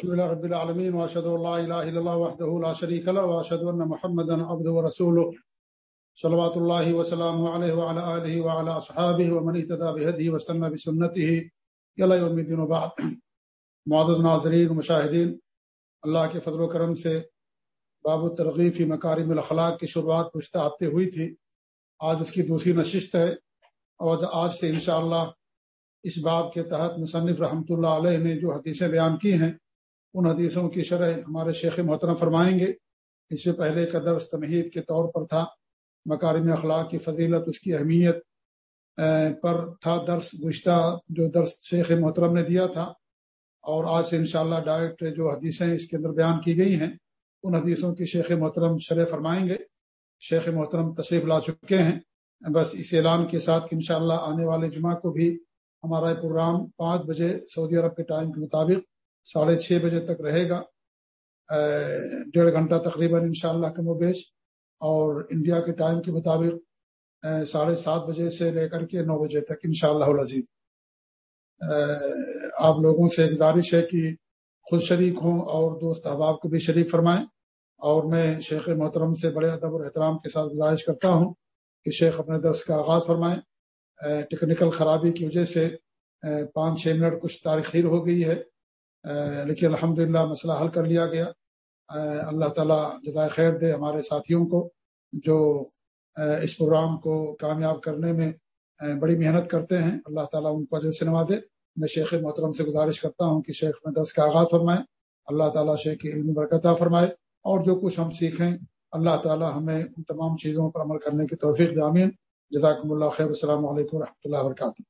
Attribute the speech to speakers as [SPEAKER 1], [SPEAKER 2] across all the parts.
[SPEAKER 1] الحمد لله رب العالمين واشهد ان لا اله الا الله وحده لا شريك له واشهد ان محمدا عبده ورسوله. صلوات الله وسلامه عليه وعلى اله وعلى اصحابه ومن اهتدى بهديه واستنى بسنته الى يوم الدين وبعد. معزز ناظرین و مشاہدین اللہ کے فضل و کرم سے باب الترغیب فی مکارم الاخلاق کی شروعات گزشتہ ہفتے ہوئی تھی۔ آج اس کی دوسری نشست ہے، اور آج سے انشاءاللہ اس باب کے تحت مصنف رحمۃ اللہ علیہ نے جو حدیثیں بیان کی ہیں ان حدیثوں کی شرح ہمارے شیخ محترم فرمائیں گے۔ اس سے پہلے کا درس تمہید کے طور پر تھا۔ مکارم اخلاق کی فضیلت، اس کی اہمیت پر تھا درس، گزشتہ جو درس شیخ محترم نے دیا تھا۔ اور آج سے انشاءاللہ شاء ڈائریکٹ جو حدیثیں اس کے اندر بیان کی گئی ہیں، ان حدیثوں کی شیخ محترم شرح فرمائیں گے۔ شیخ محترم تشریف لا چکے ہیں۔ بس اس اعلان کے ساتھ کہ انشاءاللہ آنے والے جمعہ کو بھی ہمارا یہ پروگرام پانچ بجے سعودی عرب کے ٹائم کے مطابق ساڑھے چھ بجے تک رہے گا ڈیڑھ گھنٹہ تقریباً ان شاء اللہ کم و بیش اور انڈیا کے ٹائم کے مطابق ساڑھے سات بجے سے لے کر کے نو بجے تک ان شاء اللہ آپ لوگوں سے گزارش ہے کہ خود شریک ہوں اور دوست احباب کو بھی شریک فرمائیں. اور میں شیخ محترم سے بڑے ادب اور احترام کے ساتھ گزارش کرتا ہوں کہ شیخ اپنے درس کا آغاز فرمائیں. ٹیکنیکل خرابی کی وجہ سے پانچ چھ منٹ کچھ تاریخیر ہو گئی ہے. لیکن الحمد مسئلہ حل کر لیا گیا۔ اللہ تعالیٰ جزائے خیر دے ہمارے ساتھیوں کو جو اس پروگرام کو کامیاب کرنے میں بڑی محنت کرتے ہیں۔ اللہ تعالیٰ ان کو اجر سے نوازے۔ میں شیخ محترم سے گزارش کرتا ہوں کہ شیخ میں درس کا آغاز فرمائیں اللہ تعالیٰ شیخ کی علم برکتہ فرمائے۔ اور جو کچھ ہم سیکھیں، اللہ تعالیٰ ہمیں ان تمام چیزوں پر عمل کرنے کی توفیق جامین جزاکم اللہ خیر۔ السلام علیکم و رحمۃ اللہ وبرکاتہ۔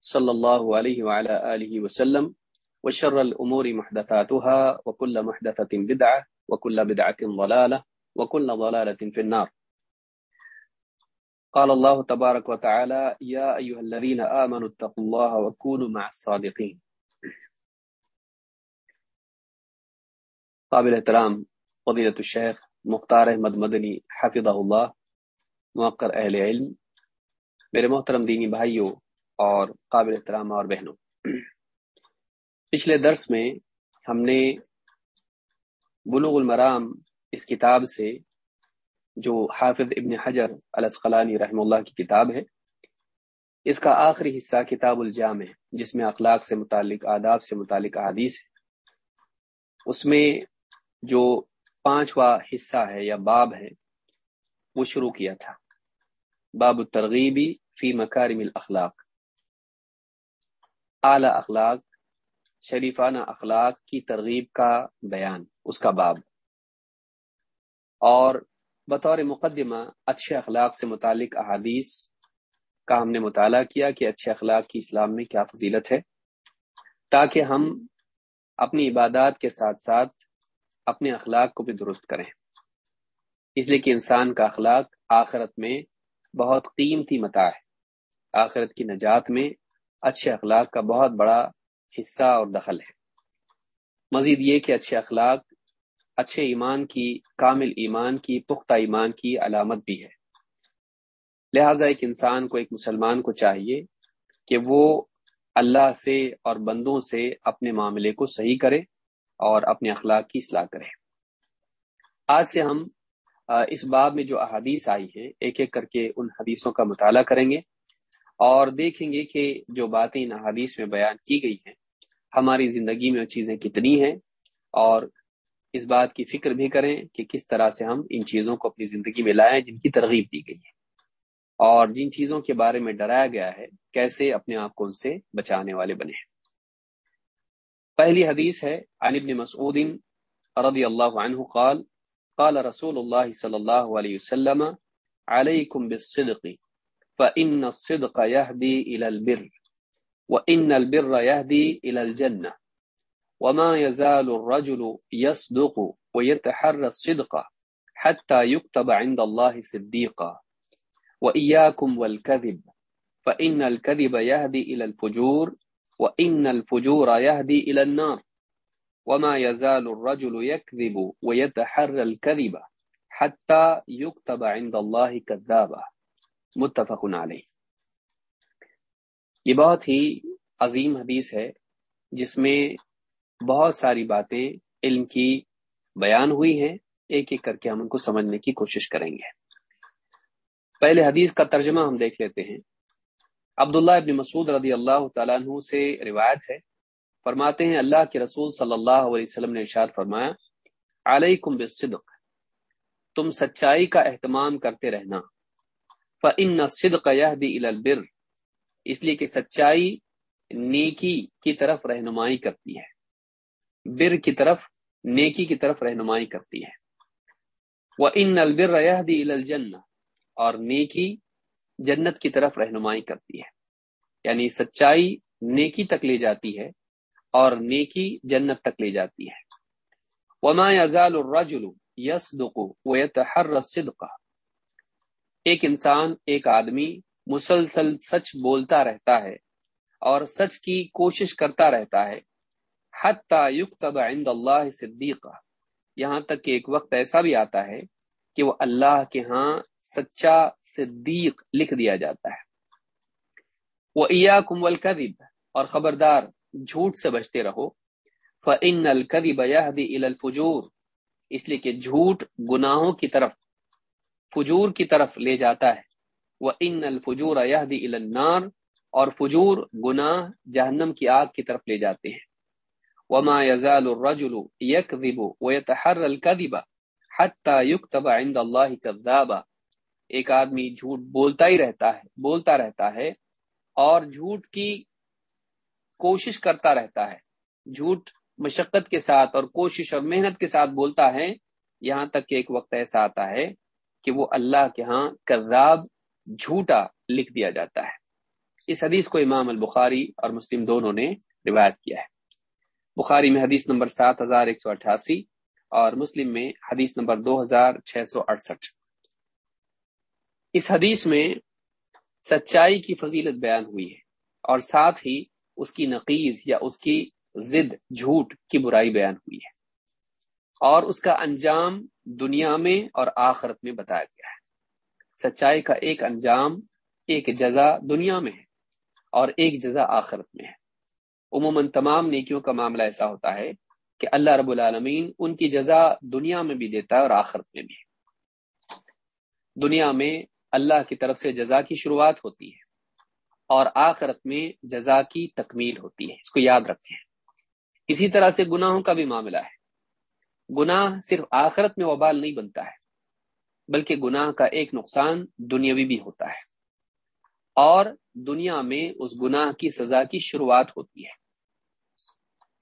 [SPEAKER 2] صلى الله عليه وعلى آله وسلم وشر الأمور محدثاتها وكل محدثة بدعة وكل بدعة ضلالة وكل ضلالة في النار. قال الله تبارك وتعالى يا أيها الذين آمنوا اتقوا الله وكونوا مع الصادقين. قابل احترام فضیلت الشیخ مختار احمد مدنی حافظ اللہ موقر اہل علم. میرے محترم دینی بھائیوں اور قابل احترام اور بہنوں۔ پچھلے درس میں ہم نے بلوغ المرام اس کتاب سے، جو حافظ ابن حجر الاسقلانی رحم اللہ کی کتاب ہے، اس کا آخری حصہ کتاب الجام ہے جس میں اخلاق سے متعلق، آداب سے متعلق احادیث ہے۔ اس میں جو پانچواں حصہ ہے یا باب ہے، وہ شروع کیا تھا۔ باب الترغیبی فی مکارم الاخلاق۔ اعلی اخلاق، شریفانہ اخلاق کی ترغیب کا بیان، اس کا باب۔ اور بطور مقدمہ، اچھے اخلاق سے متعلق احادیث کا ہم نے مطالعہ کیا کہ اچھے اخلاق کی اسلام میں کیا فضیلت ہے۔ تاکہ ہم اپنی عبادات کے ساتھ ساتھ اپنے اخلاق کو بھی درست کریں۔ اس لیے کہ انسان کا اخلاق آخرت میں بہت قیمتی متا ہے۔ آخرت کی نجات میں اچھے اخلاق کا بہت بڑا حصہ اور دخل ہے۔ مزید یہ کہ اچھے اخلاق، اچھے ایمان کی، کامل ایمان کی، پختہ ایمان کی علامت بھی ہے۔ لہذا ایک انسان کو، ایک مسلمان کو چاہیے کہ وہ اللہ سے اور بندوں سے اپنے معاملے کو صحیح کرے اور اپنے اخلاق کی اصلاح کریں آج سے ہم اس باب میں جو احادیث آئی ہیں، ایک ایک کر کے ان حدیثوں کا مطالعہ کریں گے۔ اور دیکھیں گے کہ جو باتیں ان احادیث میں بیان کی گئی ہیں، ہماری زندگی میں وہ چیزیں کتنی ہیں اور اس بات کی فکر بھی کریں کہ کس طرح سے ہم ان چیزوں کو اپنی زندگی میں لائیں جن کی ترغیب دی گئی ہے۔ اور جن چیزوں کے بارے میں ڈرایا گیا ہے، کیسے اپنے آپ کو ان سے بچانے والے بنے ہیں۔ پہلی حدیث ہے، عن ابن مسعود رضی اللہ عنہ قال قال رسول اللہ صلی اللہ علیہ وسلم، علیکم بالصدق فإن الصدق يهدي إلى البر وإن البر يهدي إلى الجنة وما يزال الرجل يصدق ويتحرى الصدق حتى يكتب عند الله صديقا وإياكم والكذب فإن الكذب يهدي إلى الفجور وإن الفجور يهدي إلى النار وما يزال الرجل يكذب ويتحرى الكذب حتى يكتب عند الله كذابا متفق علیہ۔ یہ بہت ہی عظیم حدیث ہے جس میں بہت ساری باتیں علم کی بیان ہوئی ہیں، ایک ایک کر کے ہم ان کو سمجھنے کی کوشش کریں گے۔ پہلے حدیث کا ترجمہ ہم دیکھ لیتے ہیں۔ عبداللہ ابن مسعود رضی اللہ تعالیٰ عنہ سے روایت ہے۔ فرماتے ہیں، اللہ کے رسول صلی اللہ علیہ وسلم نے ارشاد فرمایا، علیکم بالصدق، تم سچائی کا اہتمام کرتے رہنا۔ فَإِنَّ الصِّدْقَ يَهْدِي إِلَى الْبِرِّ۔ اس لیے کہ سچائی نیکی کی طرف رہنمائی کرتی ہے۔ بر کی طرف، نیکی کی طرف رہنمائی کرتی ہے۔ وَإِنَّ الْبِرَّ يَهْدِي إِلَى الْجَنَّةِ۔ اور نیکی جنت کی طرف رہنمائی کرتی ہے۔ یعنی سچائی نیکی تک لے جاتی ہے اور نیکی جنت تک لے جاتی ہے۔ وما يزال الرجل يصدق ويتحرى الصدق۔ ایک انسان، ایک آدمی مسلسل سچ بولتا رہتا ہے اور سچ کی کوشش کرتا رہتا ہے۔ حتی یکتب عند اللہ صدیقہ۔ یہاں تک کہ ایک وقت ایسا بھی آتا ہے کہ وہ اللہ کے ہاں سچا صدیق لکھ دیا جاتا ہے۔ وہ ایا کمول اور خبردار جھوٹ سے بچتے رہو۔ فن القدیب الفجور۔ اس لیے کہ جھوٹ گناہوں کی طرف فجور کی طرف لے جاتا ہے۔ وہ ان الفجور یہدی النار اور فجور گناہ جہنم کی آگ کی طرف لے جاتے ہیں۔ وما يزال الرجل يكذب ويتحرى الكذب حتى يكتب عند الله كذابا ایک آدمی جھوٹ بولتا ہی رہتا ہے، بولتا رہتا ہے اور جھوٹ کی کوشش کرتا رہتا ہے۔ جھوٹ مشقت کے ساتھ اور کوشش اور محنت کے ساتھ بولتا ہے، یہاں تک کہ ایک وقت ایسا آتا ہے کہ وہ اللہ کے ہاں کذاب جھوٹا لکھ دیا جاتا ہے۔ اس حدیث کو امام البخاری اور مسلم دونوں نے روایت کیا ہے۔ بخاری میں حدیث نمبر سات ہزار ایک سو اٹھاسی اور مسلم میں حدیث نمبر دو ہزار چھ سو اڑسٹھ۔ اس حدیث میں سچائی کی فضیلت بیان ہوئی ہے اور ساتھ ہی اس کی نقیز یا اس کی ضد جھوٹ کی برائی بیان ہوئی ہے۔ اور اس کا انجام دنیا میں اور آخرت میں بتایا گیا ہے۔ سچائی کا ایک انجام، ایک جزا دنیا میں ہے اور ایک جزا آخرت میں ہے۔ عموماً تمام نیکیوں کا معاملہ ایسا ہوتا ہے کہ اللہ رب العالمین ان کی جزا دنیا میں بھی دیتا ہے اور آخرت میں بھی۔ دنیا میں اللہ کی طرف سے جزا کی شروعات ہوتی ہے اور آخرت میں جزا کی تکمیل ہوتی ہے۔ اس کو یاد رکھتے ہیں اسی طرح سے گناہوں کا بھی معاملہ ہے۔ گناہ صرف آخرت میں وبال نہیں بنتا ہے، بلکہ گناہ کا ایک نقصان دنیاوی بھی ہوتا ہے۔ اور دنیا میں اس گناہ کی سزا کی شروعات ہوتی ہے۔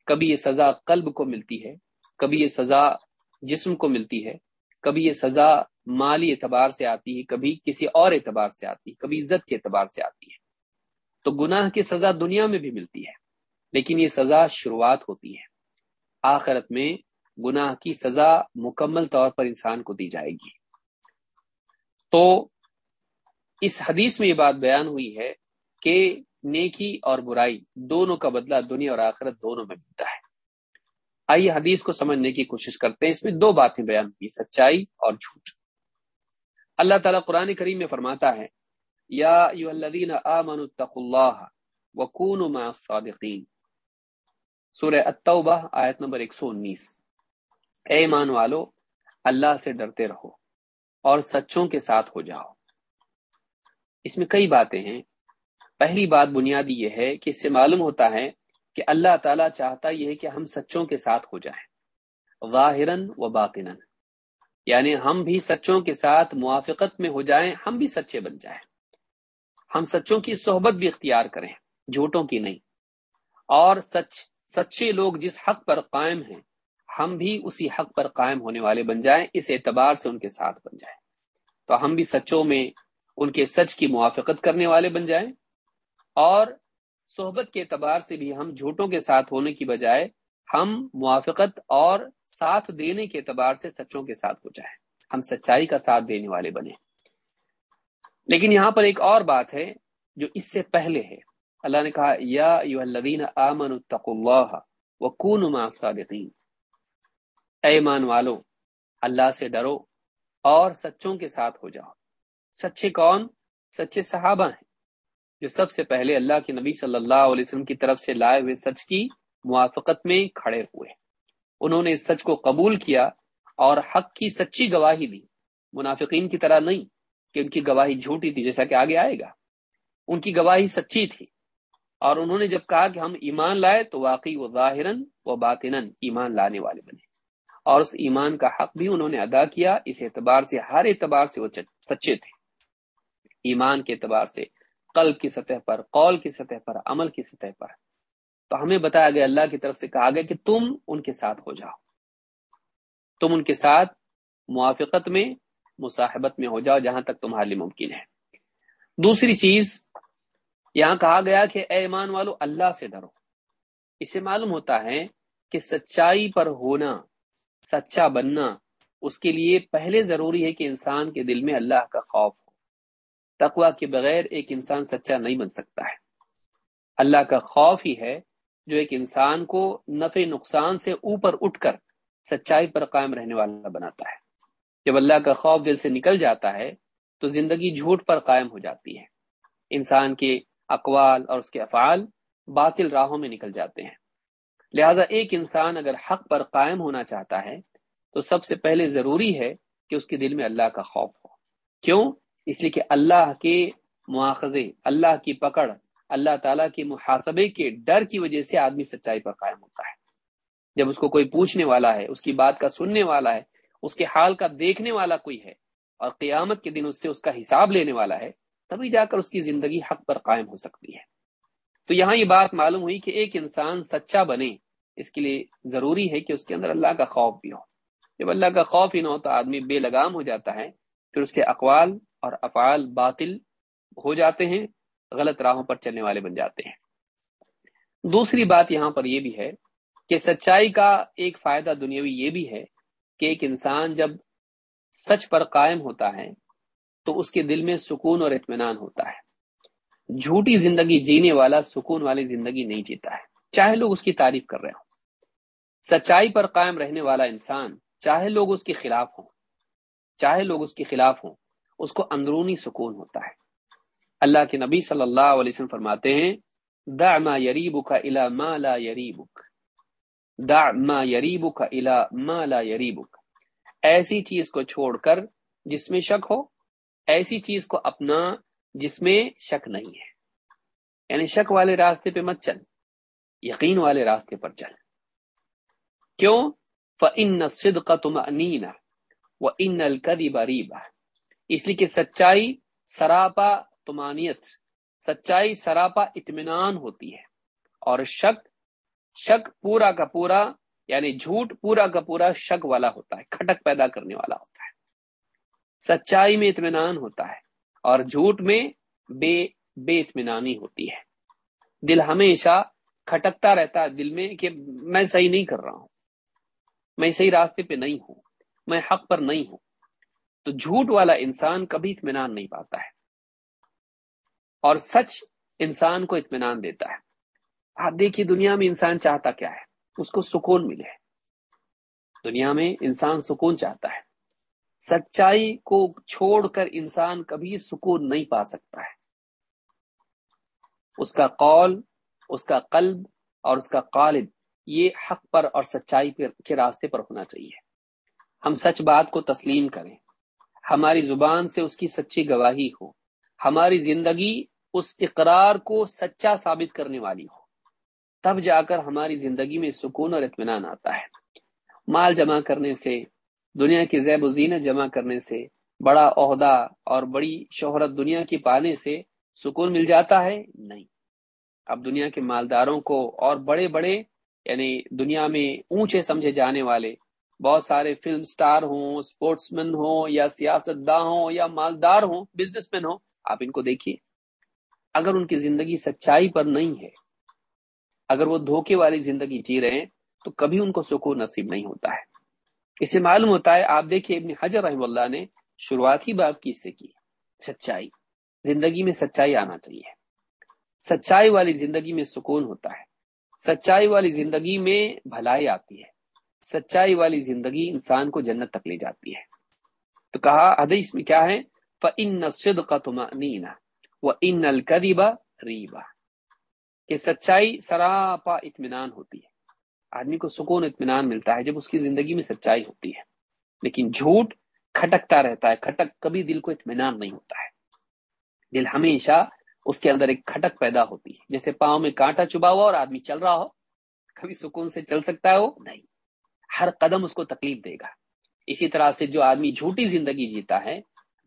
[SPEAKER 2] کبھی یہ سزا قلب کو ملتی ہے، کبھی یہ سزا جسم کو ملتی ہے، کبھی یہ سزا مالی اعتبار سے آتی ہے، کبھی کسی اور اعتبار سے آتی ہے، کبھی عزت کے اعتبار سے آتی ہے۔ تو گناہ کی سزا دنیا میں بھی ملتی ہے، لیکن یہ سزا شروعات ہوتی ہے۔ آخرت میں گناہ کی سزا مکمل طور پر انسان کو دی جائے گی۔ تو اس حدیث میں یہ بات بیان ہوئی ہے کہ نیکی اور برائی دونوں کا بدلہ دنیا اور آخرت دونوں میں ملتا ہے۔ آئیے حدیث کو سمجھنے کی کوشش کرتے ہیں۔ اس میں دو باتیں بیان ہوئی سچائی اور جھوٹ۔ اللہ تعالیٰ قرآن کریم میں فرماتا ہے، یا اتقوا اللہ وکونوا مع الصادقین۔ سورہ التوبہ، آیت نمبر 119 اے ایمان والو، اللہ سے ڈرتے رہو اور سچوں کے ساتھ ہو جاؤ۔ اس میں کئی باتیں ہیں۔ پہلی بات بنیادی یہ ہے کہ اس سے معلوم ہوتا ہے کہ اللہ تعالیٰ چاہتا یہ ہے کہ ہم سچوں کے ساتھ ہو جائیں۔ ظاہراً و باقن یعنی ہم بھی سچوں کے ساتھ موافقت میں ہو جائیں، ہم بھی سچے بن جائیں۔ ہم سچوں کی صحبت بھی اختیار کریں، جھوٹوں کی نہیں۔ اور سچ، سچے لوگ جس حق پر قائم ہیں ہم بھی اسی حق پر قائم ہونے والے بن جائیں، اس اعتبار سے ان کے ساتھ بن جائیں۔ تو ہم بھی سچوں میں ان کے سچ کی موافقت کرنے والے بن جائیں اور صحبت کے اعتبار سے بھی ہم جھوٹوں کے ساتھ ہونے کی بجائے ہم موافقت اور ساتھ دینے کے اعتبار سے سچوں کے ساتھ ہو جائیں۔ ہم سچائی کا ساتھ دینے والے بنے لیکن یہاں پر ایک اور بات ہے جو اس سے پہلے ہے۔ اللہ نے کہا، یا الذین اتقوا اللہ وکونوا صادقین اے ایمان والو، اللہ سے ڈرو اور سچوں کے ساتھ ہو جاؤ۔ سچے کون؟ سچے صحابہ ہیں جو سب سے پہلے اللہ کے نبی صلی اللہ علیہ وسلم کی طرف سے لائے ہوئے سچ کی موافقت میں کھڑے ہوئے۔ انہوں نے اس سچ کو قبول کیا اور حق کی سچی گواہی دی۔ منافقین کی طرح نہیں کہ ان کی گواہی جھوٹی تھی جیسا کہ آگے آئے گا۔ ان کی گواہی سچی تھی اور انہوں نے جب کہا کہ ہم ایمان لائے تو واقعی وہ ظاہر و باطن ایمان لانے والے بنے۔ اور اس ایمان کا حق بھی انہوں نے ادا کیا، اس اعتبار سے، ہر اعتبار سے وہ سچے تھے۔ ایمان کے اعتبار سے، قلب کی سطح پر، قول کی سطح پر، عمل کی سطح پر۔ تو ہمیں بتایا گیا اللہ کی طرف سے کہا گیا کہ تم ان کے ساتھ ہو جاؤ۔ تم ان کے ساتھ موافقت میں، مصاحبت میں ہو جاؤ جہاں تک تمہارے لیے ممکن ہے۔ دوسری چیز، یہاں کہا گیا کہ اے ایمان والو، اللہ سے ڈرو۔ اسے معلوم ہوتا ہے کہ سچائی پر ہونا سچا بننا اس کے لیے پہلے ضروری ہے کہ انسان کے دل میں اللہ کا خوف ہو۔ تقوا کے بغیر ایک انسان سچا نہیں بن سکتا ہے۔ اللہ کا خوف ہی ہے جو ایک انسان کو نفع نقصان سے اوپر اٹھ کر سچائی پر قائم رہنے والا بناتا ہے۔ جب اللہ کا خوف دل سے نکل جاتا ہے تو زندگی جھوٹ پر قائم ہو جاتی ہے۔ انسان کے اقوال اور اس کے افعال باطل راہوں میں نکل جاتے ہیں۔ لہذا ایک انسان اگر حق پر قائم ہونا چاہتا ہے، تو سب سے پہلے ضروری ہے کہ اس کے دل میں اللہ کا خوف ہو۔ کیوں؟ اس لیے کہ اللہ کے مواخذے، اللہ کی پکڑ، اللہ تعالیٰ کے محاسبے کے ڈر کی وجہ سے آدمی سچائی پر قائم ہوتا ہے۔ جب اس کو کوئی پوچھنے والا ہے، اس کی بات کا سننے والا ہے، اس کے حال کا دیکھنے والا کوئی ہے اور قیامت کے دن اس سے اس کا حساب لینے والا ہے، تبھی جا کر اس کی زندگی حق پر قائم ہو سکتی ہے۔ تو یہاں یہ بات معلوم ہوئی کہ ایک انسان سچا بنے اس کے لیے ضروری ہے کہ اس کے اندر اللہ کا خوف بھی ہو۔ جب اللہ کا خوف ہی نہ ہو تو آدمی بے لگام ہو جاتا ہے، پھر اس کے اقوال اور افعال باطل ہو جاتے ہیں، غلط راہوں پر چلنے والے بن جاتے ہیں۔ دوسری بات یہاں پر یہ بھی ہے کہ سچائی کا ایک فائدہ دنیاوی یہ بھی ہے کہ ایک انسان جب سچ پر قائم ہوتا ہے تو اس کے دل میں سکون اور اطمینان ہوتا ہے۔ جھوٹی زندگی جینے والا سکون والی زندگی نہیں جیتا ہے، چاہے لوگ اس کی تعریف کر رہے ہوں۔ سچائی پر قائم رہنے والا انسان چاہے لوگ اس کے خلاف ہوں، چاہے لوگ اس کے خلاف ہوں، اس کو اندرونی سکون ہوتا ہے۔ اللہ کے نبی صلی اللہ علیہ وسلم فرماتے ہیں دا ما یریبک الى ما لا یریبک۔ دا ما یریبک الى ما لا یریبک۔ ایسی چیز کو چھوڑ کر جس میں شک ہو، ایسی چیز کو اپنا جس میں شک نہیں ہے۔ یعنی شک والے راستے پہ مت چل، یقین والے راستے پر چل۔ کیوں؟ فَإِنَّ الصِّدْقَ تُمَأْنِينَ وَإِنَّ الْكَذِبَ رِيبَ اس لیے کہ سچائی، سراپا تمانیت سچائی، سراپا، اطمینان ہوتی ہے۔ اور شک شک پورا کا پورا یعنی جھوٹ پورا کا پورا شک والا ہوتا ہے، کھٹک پیدا کرنے والا ہوتا ہے۔ سچائی میں اطمینان ہوتا ہے اور جھوٹ میں بے بے اطمینانی ہوتی ہے۔ دل ہمیشہ کھٹکتا رہتا ہے دل میں کہ میں صحیح نہیں کر رہا ہوں۔ میں صحیح راستے پہ نہیں ہوں، میں حق پر نہیں ہوں۔ تو جھوٹ والا انسان کبھی اطمینان نہیں پاتا ہے۔ اور سچ انسان کو اطمینان دیتا ہے۔ آپ دیکھیے دنیا میں انسان چاہتا کیا ہے؟ اس کو سکون ملے۔ دنیا میں انسان سکون چاہتا ہے۔ سچائی کو چھوڑ کر انسان کبھی سکون نہیں پا سکتا ہے۔ اس کا قول، اس کا قلب اور اس کا قالب یہ حق پر اور سچائی کے راستے پر ہونا چاہیے۔ ہم سچ بات کو تسلیم کریں۔ ہماری زبان سے اس کی سچی گواہی ہو۔ ہماری زندگی اس اقرار کو سچا ثابت کرنے والی ہو۔ تب جا کر ہماری زندگی میں سکون اور اطمینان آتا ہے۔ مال جمع کرنے سے، دنیا کی زیب و زینت جمع کرنے سے، بڑا عہدہ اور بڑی شہرت دنیا کی پانے سے سکون مل جاتا ہے؟ نہیں۔ اب دنیا کے مالداروں کو اور بڑے بڑے یعنی دنیا میں اونچے سمجھے جانے والے، بہت سارے فلم سٹار ہوں سپورٹس مین ہوں، یا سیاست داں ہوں، یا مالدار ہوں، بزنس مین ہوں، آپ ان کو دیکھیے۔ اگر ان کی زندگی سچائی پر نہیں ہے، اگر وہ دھوکے والی زندگی جی رہے ہیں، تو کبھی ان کو سکون نصیب نہیں ہوتا ہے۔ اسے معلوم ہوتا ہے، آپ دیکھیے ابن حجر رحم اللہ نے شروعاتی باب کی اس سے کی، سچائی۔ زندگی میں سچائی آنا چاہیے۔ سچائی والی زندگی میں سکون ہوتا ہے۔ سچائی والی زندگی میں بھلائی آتی ہے۔ سچائی والی زندگی انسان کو جنت تک لے جاتی ہے۔ تو کہا حدیث میں کیا ہے؟ فَإِنَّ الصِّدْقَ تُمَأْنِينَ وَإِنَّ الْكَذِبَ رِيبَ کہ سچائی سراپا اطمینان ہوتی ہے۔ آدمی کو سکون اطمینان ملتا ہے جب اس کی زندگی میں سچائی ہوتی ہے۔ لیکن جھوٹ کھٹکتا رہتا ہے، کھٹک کبھی دل کو اطمینان نہیں ہوتا ہے۔ دل ہمیشہ اس کے اندر ایک کھٹک پیدا ہوتی ہے۔ جیسے پاؤں میں کانٹا چبا ہوا اور آدمی چل رہا ہو، کبھی سکون سے چل سکتا ہے وہ؟ نہیں۔ ہر قدم اس کو تکلیف دے گا۔ اسی طرح سے جو آدمی جھوٹی زندگی جیتا ہے،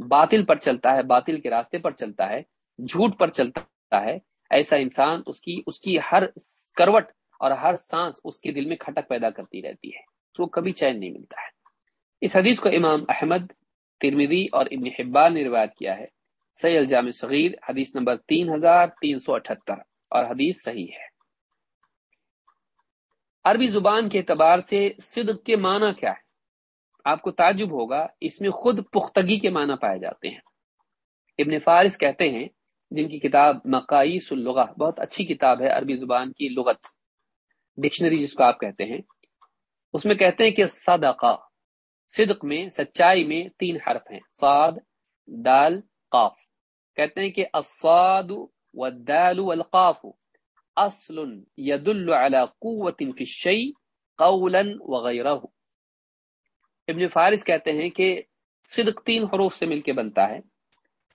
[SPEAKER 2] باطل پر چلتا ہے، باطل کے راستے پر چلتا ہے، جھوٹ پر چلتا ہے، ایسا انسان اس کی اس کی ہر کروٹ اور ہر سانس اس کے دل میں کھٹک پیدا کرتی رہتی ہے۔ تو کبھی چین نہیں ملتا ہے۔ اس حدیث کو امام احمد ترمیدی اور ابن حبان نے روایت کیا ہے۔ سی الجام صغیر حدیث نمبر تین ہزار تین سو اٹھہتر اور حدیث صحیح ہے۔ عربی زبان کے اعتبار سے صدق کے معنی کیا ہے؟ آپ کو تعجب ہوگا، اس میں خود پختگی کے معنی پائے جاتے ہیں۔ ابن فارس کہتے ہیں، جن کی کتاب مقائی اللغہ، بہت اچھی کتاب ہے عربی زبان کی لغت۔ ڈکشنری جس کو آپ کہتے ہیں، اس میں کہتے ہیں کہ صدقہ، صدق میں، سچائی میں تین حرف ہیں، صاد، دال، قاف۔ کہتے ہیں کہ الصاد والدال والقاف اصل يدل على قوة في الشيء قولا وغيره ابن فارس کہتے ہیں کہ صدق تین حروف سے مل کے بنتا ہے،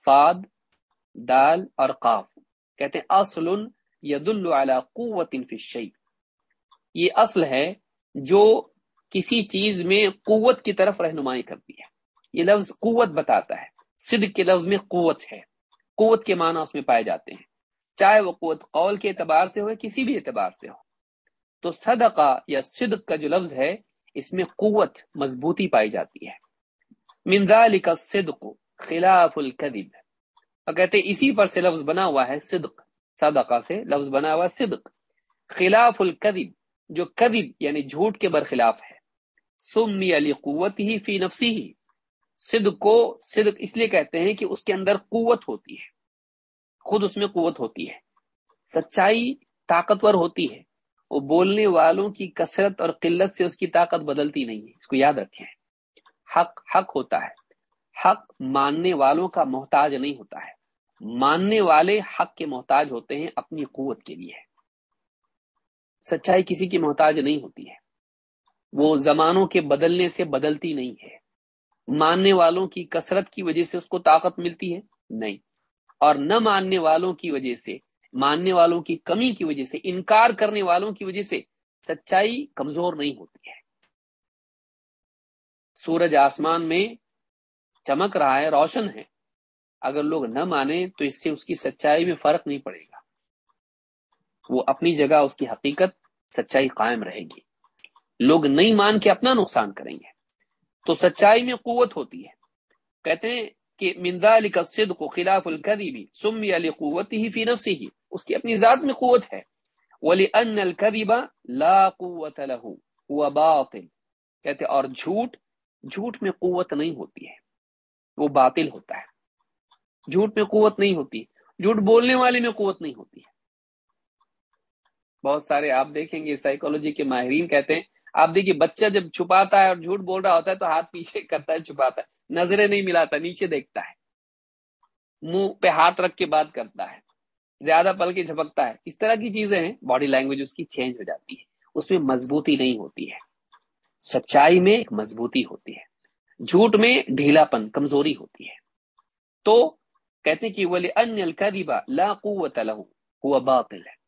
[SPEAKER 2] صاد، دال اور قاف۔ کہتے ہیں اصل يدل على قوة في الشيء یہ اصل ہے جو کسی چیز میں قوت کی طرف رہنمائی کرتی ہے۔ یہ لفظ قوت بتاتا ہے، صدق کے لفظ میں قوت ہے۔ قوت کے معنی اس میں پائے جاتے ہیں۔ چاہے وہ قوت قول کے اعتبار سے ہو کسی بھی اعتبار سے ہو۔ تو صدقہ یا صدق کا جو لفظ ہے، اس میں قوت، مضبوطی پائی جاتی ہے۔ من ذالک الصدق، خلاف الكذب اور کہتے اسی پر سے لفظ بنا ہوا ہے صدق۔ صدقہ سے لفظ بنا ہوا صدق۔ خلاف الكذب جو کذب یعنی جھوٹ کے برخلاف ہے۔ سمی علی قوت ہی فی نفسی ہی صدق کو صدق اس لیے کہتے ہیں کہ اس کے اندر قوت ہوتی ہے۔ خود اس میں قوت ہوتی ہے۔ سچائی طاقتور ہوتی ہے۔ وہ بولنے والوں کی کثرت اور قلت سے اس کی طاقت بدلتی نہیں ہے۔ اس کو یاد رکھیں۔ حق حق ہوتا ہے۔ حق ماننے والوں کا محتاج نہیں ہوتا ہے۔ ماننے والے حق کے محتاج ہوتے ہیں اپنی قوت کے لیے۔ سچائی کسی کی محتاج نہیں ہوتی ہے۔ وہ زمانوں کے بدلنے سے بدلتی نہیں ہے۔ ماننے والوں کی کثرت کی وجہ سے اس کو طاقت ملتی ہے؟ نہیں. اور نہ ماننے والوں کی وجہ سے، ماننے والوں کی کمی کی وجہ سے، انکار کرنے والوں کی وجہ سے سچائی کمزور نہیں ہوتی ہے۔ سورج آسمان میں چمک رہا ہے، روشن ہے۔ اگر لوگ نہ مانے تو اس سے اس کی سچائی میں فرق نہیں پڑے گا۔ وہ اپنی جگہ، اس کی حقیقت، سچائی قائم رہے گی۔ لوگ نہیں مان کے اپنا نقصان کریں گے۔ تو سچائی میں قوت ہوتی ہے۔ کہتے ہیں کہ مندا علی قصد کو خلاف القدیبی سمی علی قوت ہی اس کی اپنی ذات میں قوت ہے۔ ولی ان القدیبا لا قوت له، هو باطل۔ کہتے اور جھوٹ جھوٹ میں قوت نہیں ہوتی ہے۔ وہ باطل ہوتا ہے۔ جھوٹ میں قوت نہیں ہوتی۔ جھوٹ بولنے والے میں قوت نہیں ہوتی ہے۔ بہت سارے آپ دیکھیں گے، سائیکولوجی کے ماہرین کہتے ہیں آپ دیکھیے، بچہ جب چھپاتا ہے اور جھوٹ بول رہا ہوتا ہے تو ہاتھ پیچھے کرتا ہے، چھپاتا ہے۔ نظریں نہیں ملاتا، نیچے دیکھتا ہے۔ منہ پہ ہاتھ رکھ کے بات کرتا ہے۔ زیادہ پل کے جھپکتا ہے۔ اس طرح کی چیزیں ہیں باڈی لینگویج اس کی چینج ہو جاتی ہے۔ اس میں مضبوطی نہیں ہوتی ہے۔ سچائی میں ایک مضبوطی ہوتی ہے۔ جھوٹ میں ڈھیلا پن کمزوری ہوتی ہے۔ تو کہتے کہ ولی ان الکذب لا قوت له هو باطل ہے۔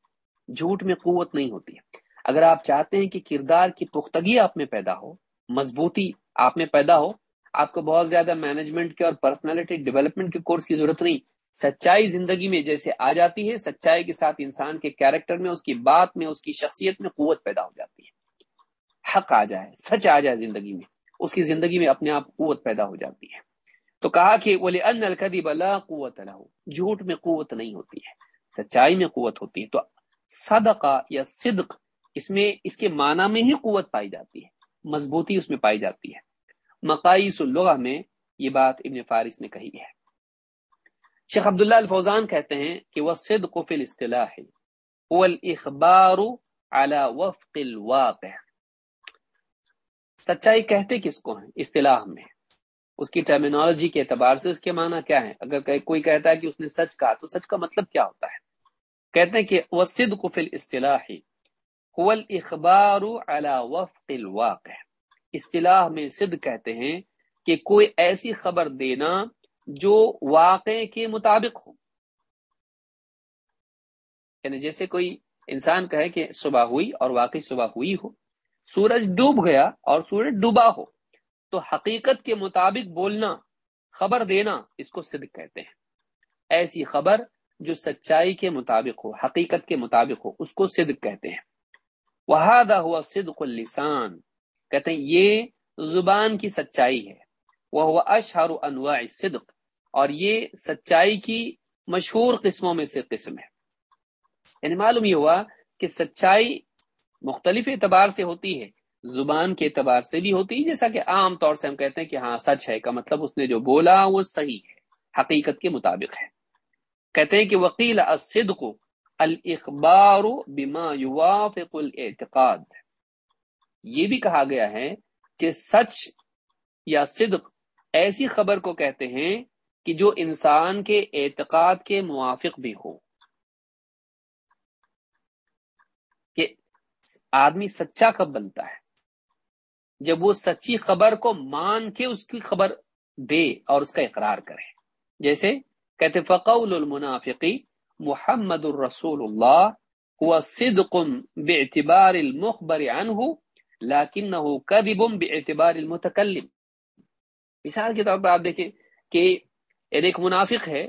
[SPEAKER 2] جھوٹ میں قوت نہیں ہوتی ہے۔ اگر آپ چاہتے ہیں کہ کردار کی پختگی آپ میں پیدا ہو، مضبوطی آپ میں پیدا ہو، آپ کو بہت زیادہ مینجمنٹ کے اور پرسنالٹی ڈیولپمنٹ کے کورس کی ضرورت نہیں۔ سچائی زندگی میں جیسے آ جاتی ہے، سچائی کے ساتھ انسان کے کیریکٹر میں، اس کی بات میں، اس کی شخصیت میں قوت پیدا ہو جاتی ہے۔ حق آ جائے، سچ آ جائے زندگی میں، اس کی زندگی میں اپنے آپ قوت پیدا ہو جاتی ہے۔ تو کہا کہ بولے ان القدی بلا قوت جھوٹ میں قوت نہیں ہوتی ہے، سچائی میں قوت ہوتی ہے۔ تو صدقہ یا صدق اس میں اس کے معنی میں ہی قوت پائی جاتی ہے، مضبوطی اس میں پائی جاتی ہے۔ مقائی اللغہ میں یہ بات ابن فارس نے کہی ہے۔ شیخ عبداللہ الفوزان کہتے ہیں کہ وہ صدق فی الاصطلاح هو الاخبار على وفق الواقع۔ سچائی کہتے کس کو ہیں؟ اصطلاح میں۔ اس کی ٹرمینالوجی کے اعتبار سے اس کے معنی کیا ہے اگر کوئی کہتا ہے کہ اس نے سچ کہا تو سچ کا مطلب کیا ہوتا ہے؟ کہتے ہیں کہ وہ صدق فی الاصطلاح هو الاخبار على وفق الواقع۔ اصطلاح میں صدق کہتے ہیں کہ کوئی ایسی خبر دینا جو واقع کے مطابق ہو۔ یعنی جیسے کوئی انسان کہے کہ صبح ہوئی اور واقعی صبح ہوئی ہو۔ سورج ڈوب گیا اور سورج ڈوبا ہو۔ تو حقیقت کے مطابق بولنا، خبر دینا اس کو صدق کہتے ہیں۔ ایسی خبر جو سچائی کے مطابق ہو، حقیقت کے مطابق ہو، اس کو صدق کہتے ہیں۔ وہادہ ہوا صدق اللسان۔ کہتے ہیں، یہ زبان کی سچائی ہے۔ وہ اشہر انواع صدق اور یہ سچائی کی مشہور قسموں میں سے قسم ہے۔ یعنی معلوم یہ ہوا کہ سچائی مختلف اعتبار سے ہوتی ہے، زبان کے اعتبار سے بھی ہوتی ہے، جیسا کہ عام طور سے ہم کہتے ہیں کہ ہاں سچ ہے، کا مطلب اس نے جو بولا وہ صحیح ہے، حقیقت کے مطابق ہے۔ کہتے ہیں کہ وکیل الصدق۔ الاخبار بما يوافق الاعتقاد. یہ بھی کہا گیا ہے کہ سچ یا صدق ایسی خبر کو کہتے ہیں کہ جو انسان کے اعتقاد کے موافق بھی ہو. کہ آدمی سچا کب بنتا ہے. جب وہ سچی خبر کو مان کے اس کی خبر دے اور اس کا اقرار کرے. جیسے کہتے فقول المنافقی محمد الرسول اللہ ہوا صدق بے اعتبار المخبر عنہ لیکنہ کذب بے اعتبار مثال کے طور پر آپ دیکھیں کہ ایک منافق ہے،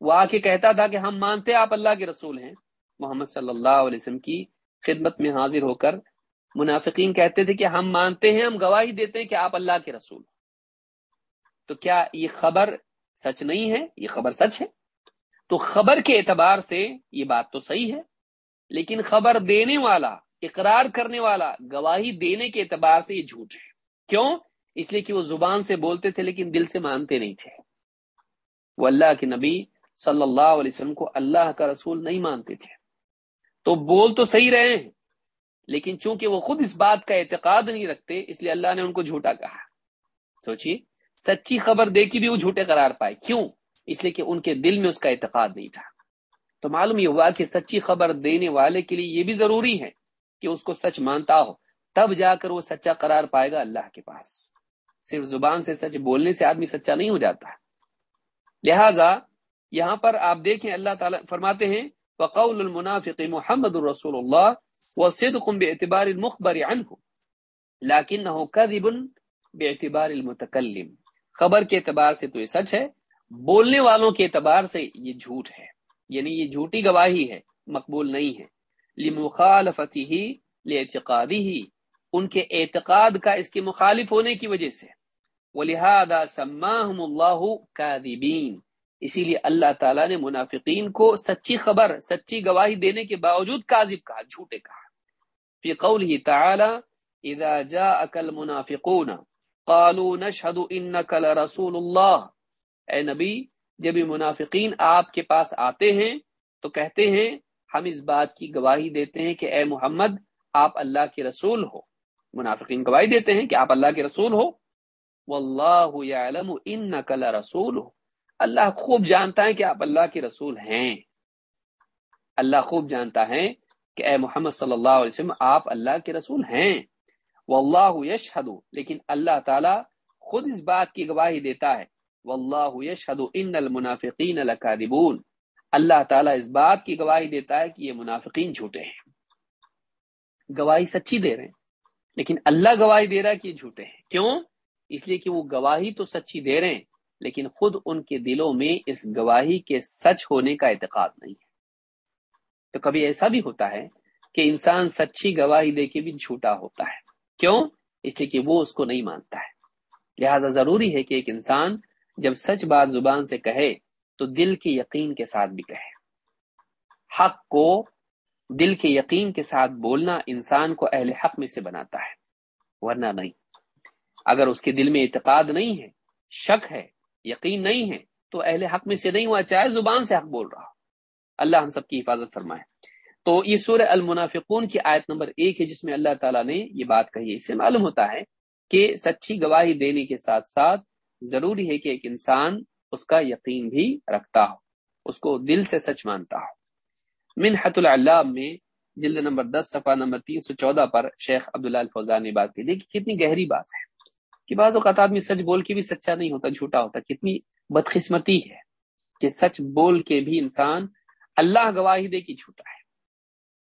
[SPEAKER 2] وہ آ کے کہتا تھا کہ ہم مانتے آپ اللہ کے رسول ہیں۔ محمد صلی اللہ علیہ وسلم کی خدمت میں حاضر ہو کر منافقین کہتے تھے کہ ہم مانتے ہیں، ہم گواہی دیتے ہیں کہ آپ اللہ کے رسول تو کیا یہ خبر سچ نہیں ہے؟ یہ خبر سچ ہے؟ تو خبر کے اعتبار سے یہ بات تو صحیح ہے، لیکن خبر دینے والا، اقرار کرنے والا، گواہی دینے کے اعتبار سے یہ جھوٹ ہے۔ کیوں؟ اس لیے کہ وہ زبان سے بولتے تھے لیکن دل سے مانتے نہیں تھے۔ وہ اللہ کے نبی صلی اللہ علیہ وسلم کو اللہ کا رسول نہیں مانتے تھے۔ تو بول تو صحیح رہے ہیں، لیکن چونکہ وہ خود اس بات کا اعتقاد نہیں رکھتے، اس لیے اللہ نے ان کو جھوٹا کہا۔ سوچیے، سچی خبر دے کے بھی وہ جھوٹے قرار پائے۔ کیوں؟ اس لیے کہ ان کے دل میں اس کا اعتقاد نہیں تھا۔ تو معلوم یہ ہوا کہ سچی خبر دینے والے کے لیے یہ بھی ضروری ہے کہ اس کو سچ مانتا ہو۔ تب جا کر وہ سچا قرار پائے گا اللہ کے پاس۔ صرف زبان سے سچ بولنے سے آدمی سچا نہیں ہو جاتا۔ لہذا یہاں پر آپ دیکھیں اللہ تعالیٰ فرماتے ہیں، وقول المنافق محمد الرسول اللہ وصدق باعتبار المخبر عنه لكنه كذب باعتبار المتكلم خبر کے اعتبار سے تو یہ سچ ہے بولنے والوں کے اعتبار سے یہ جھوٹ ہے۔ یعنی یہ جھوٹی گواہی ہے، مقبول نہیں ہے۔ لمخالفتی ہی لاعتقادی ہی ان کے اعتقاد کا اس کے مخالف ہونے کی وجہ سے۔ وَلِهَذَا سَمَّاهُمُ اللَّهُ كَاذِبِينَ اسی لیے اللہ تعالیٰ نے منافقین کو سچی خبر، سچی گواہی دینے کے باوجود کاذب کہا، جھوٹے کہا۔ فی قوله تعالی، اذا جاءك المنافقون، قالوا نشهد انك لرسول الله اے نبی، جب یہ منافقین آپ کے پاس آتے ہیں تو کہتے ہیں، ہم اس بات کی گواہی دیتے ہیں کہ اے محمد، آپ اللہ کے رسول ہو۔ منافقین گواہی دیتے ہیں کہ آپ اللہ کے رسول ہو۔ واللہ یعلم انک لرسول۔ ہو اللہ خوب جانتا ہے کہ آپ اللہ کے رسول ہیں۔ اللہ خوب جانتا ہے کہ اے محمد صلی اللہ علیہ وسلم، آپ اللہ کے رسول ہیں۔ واللہ یشہد، لیکن اللہ تعالی خود اس بات کی گواہی دیتا ہے واللہ یشہد ان المنافقین لکاذبون۔ اللہ تعالیٰ اس بات کی گواہی دیتا ہے کہ یہ منافقین جھوٹے ہیں۔ گواہی سچی دے رہے ہیں۔ لیکن اللہ گواہی دے رہا ہے کہ یہ جھوٹے ہیں۔ کیوں؟ اس لیے کہ وہ گواہی تو سچی دے رہے ہیں، لیکن خود ان کے دلوں میں اس گواہی کے سچ ہونے کا اعتقاد نہیں ہے۔ تو کبھی ایسا بھی ہوتا ہے کہ انسان سچی گواہی دے کے بھی جھوٹا ہوتا ہے۔ کیوں؟ اس لیے کہ وہ اس کو نہیں مانتا ہے۔ لہذا ضروری ہے کہ ایک انسان جب سچ بات زبان سے کہے تو دل کے یقین کے ساتھ بھی کہے۔ حق کو دل کے یقین کے ساتھ بولنا انسان کو اہل حق میں سے بناتا ہے، ورنہ نہیں۔ اگر اس کے دل میں اعتقاد نہیں ہے، شک ہے، یقین نہیں ہے، تو اہل حق میں سے نہیں ہوا، چاہے زبان سے حق بول رہا۔ اللہ ہم سب کی حفاظت فرمائے۔ تو یہ سورہ المنافقون کی آیت نمبر ایک ہے، جس میں اللہ تعالیٰ نے یہ بات کہی ہے۔ اس سے معلوم ہوتا ہے کہ سچی گواہی دینے کے ساتھ ساتھ ضروری ہے کہ ایک انسان اس کا یقین بھی رکھتا ہو، اس کو دل سے سچ مانتا ہو۔ منحت اللہ میں جلد نمبر دس، صفحہ نمبر تین سو چودہ پر شیخ عبداللہ الفوزان نے بات کی۔ دیکھی کتنی گہری بات ہے کہ بعض اوقات آدمی سچ بول کے بھی سچا نہیں ہوتا، جھوٹا ہوتا۔ کتنی بدقسمتی ہے کہ سچ بول کے بھی انسان اللہ گواہی دے کی جھوٹا ہے۔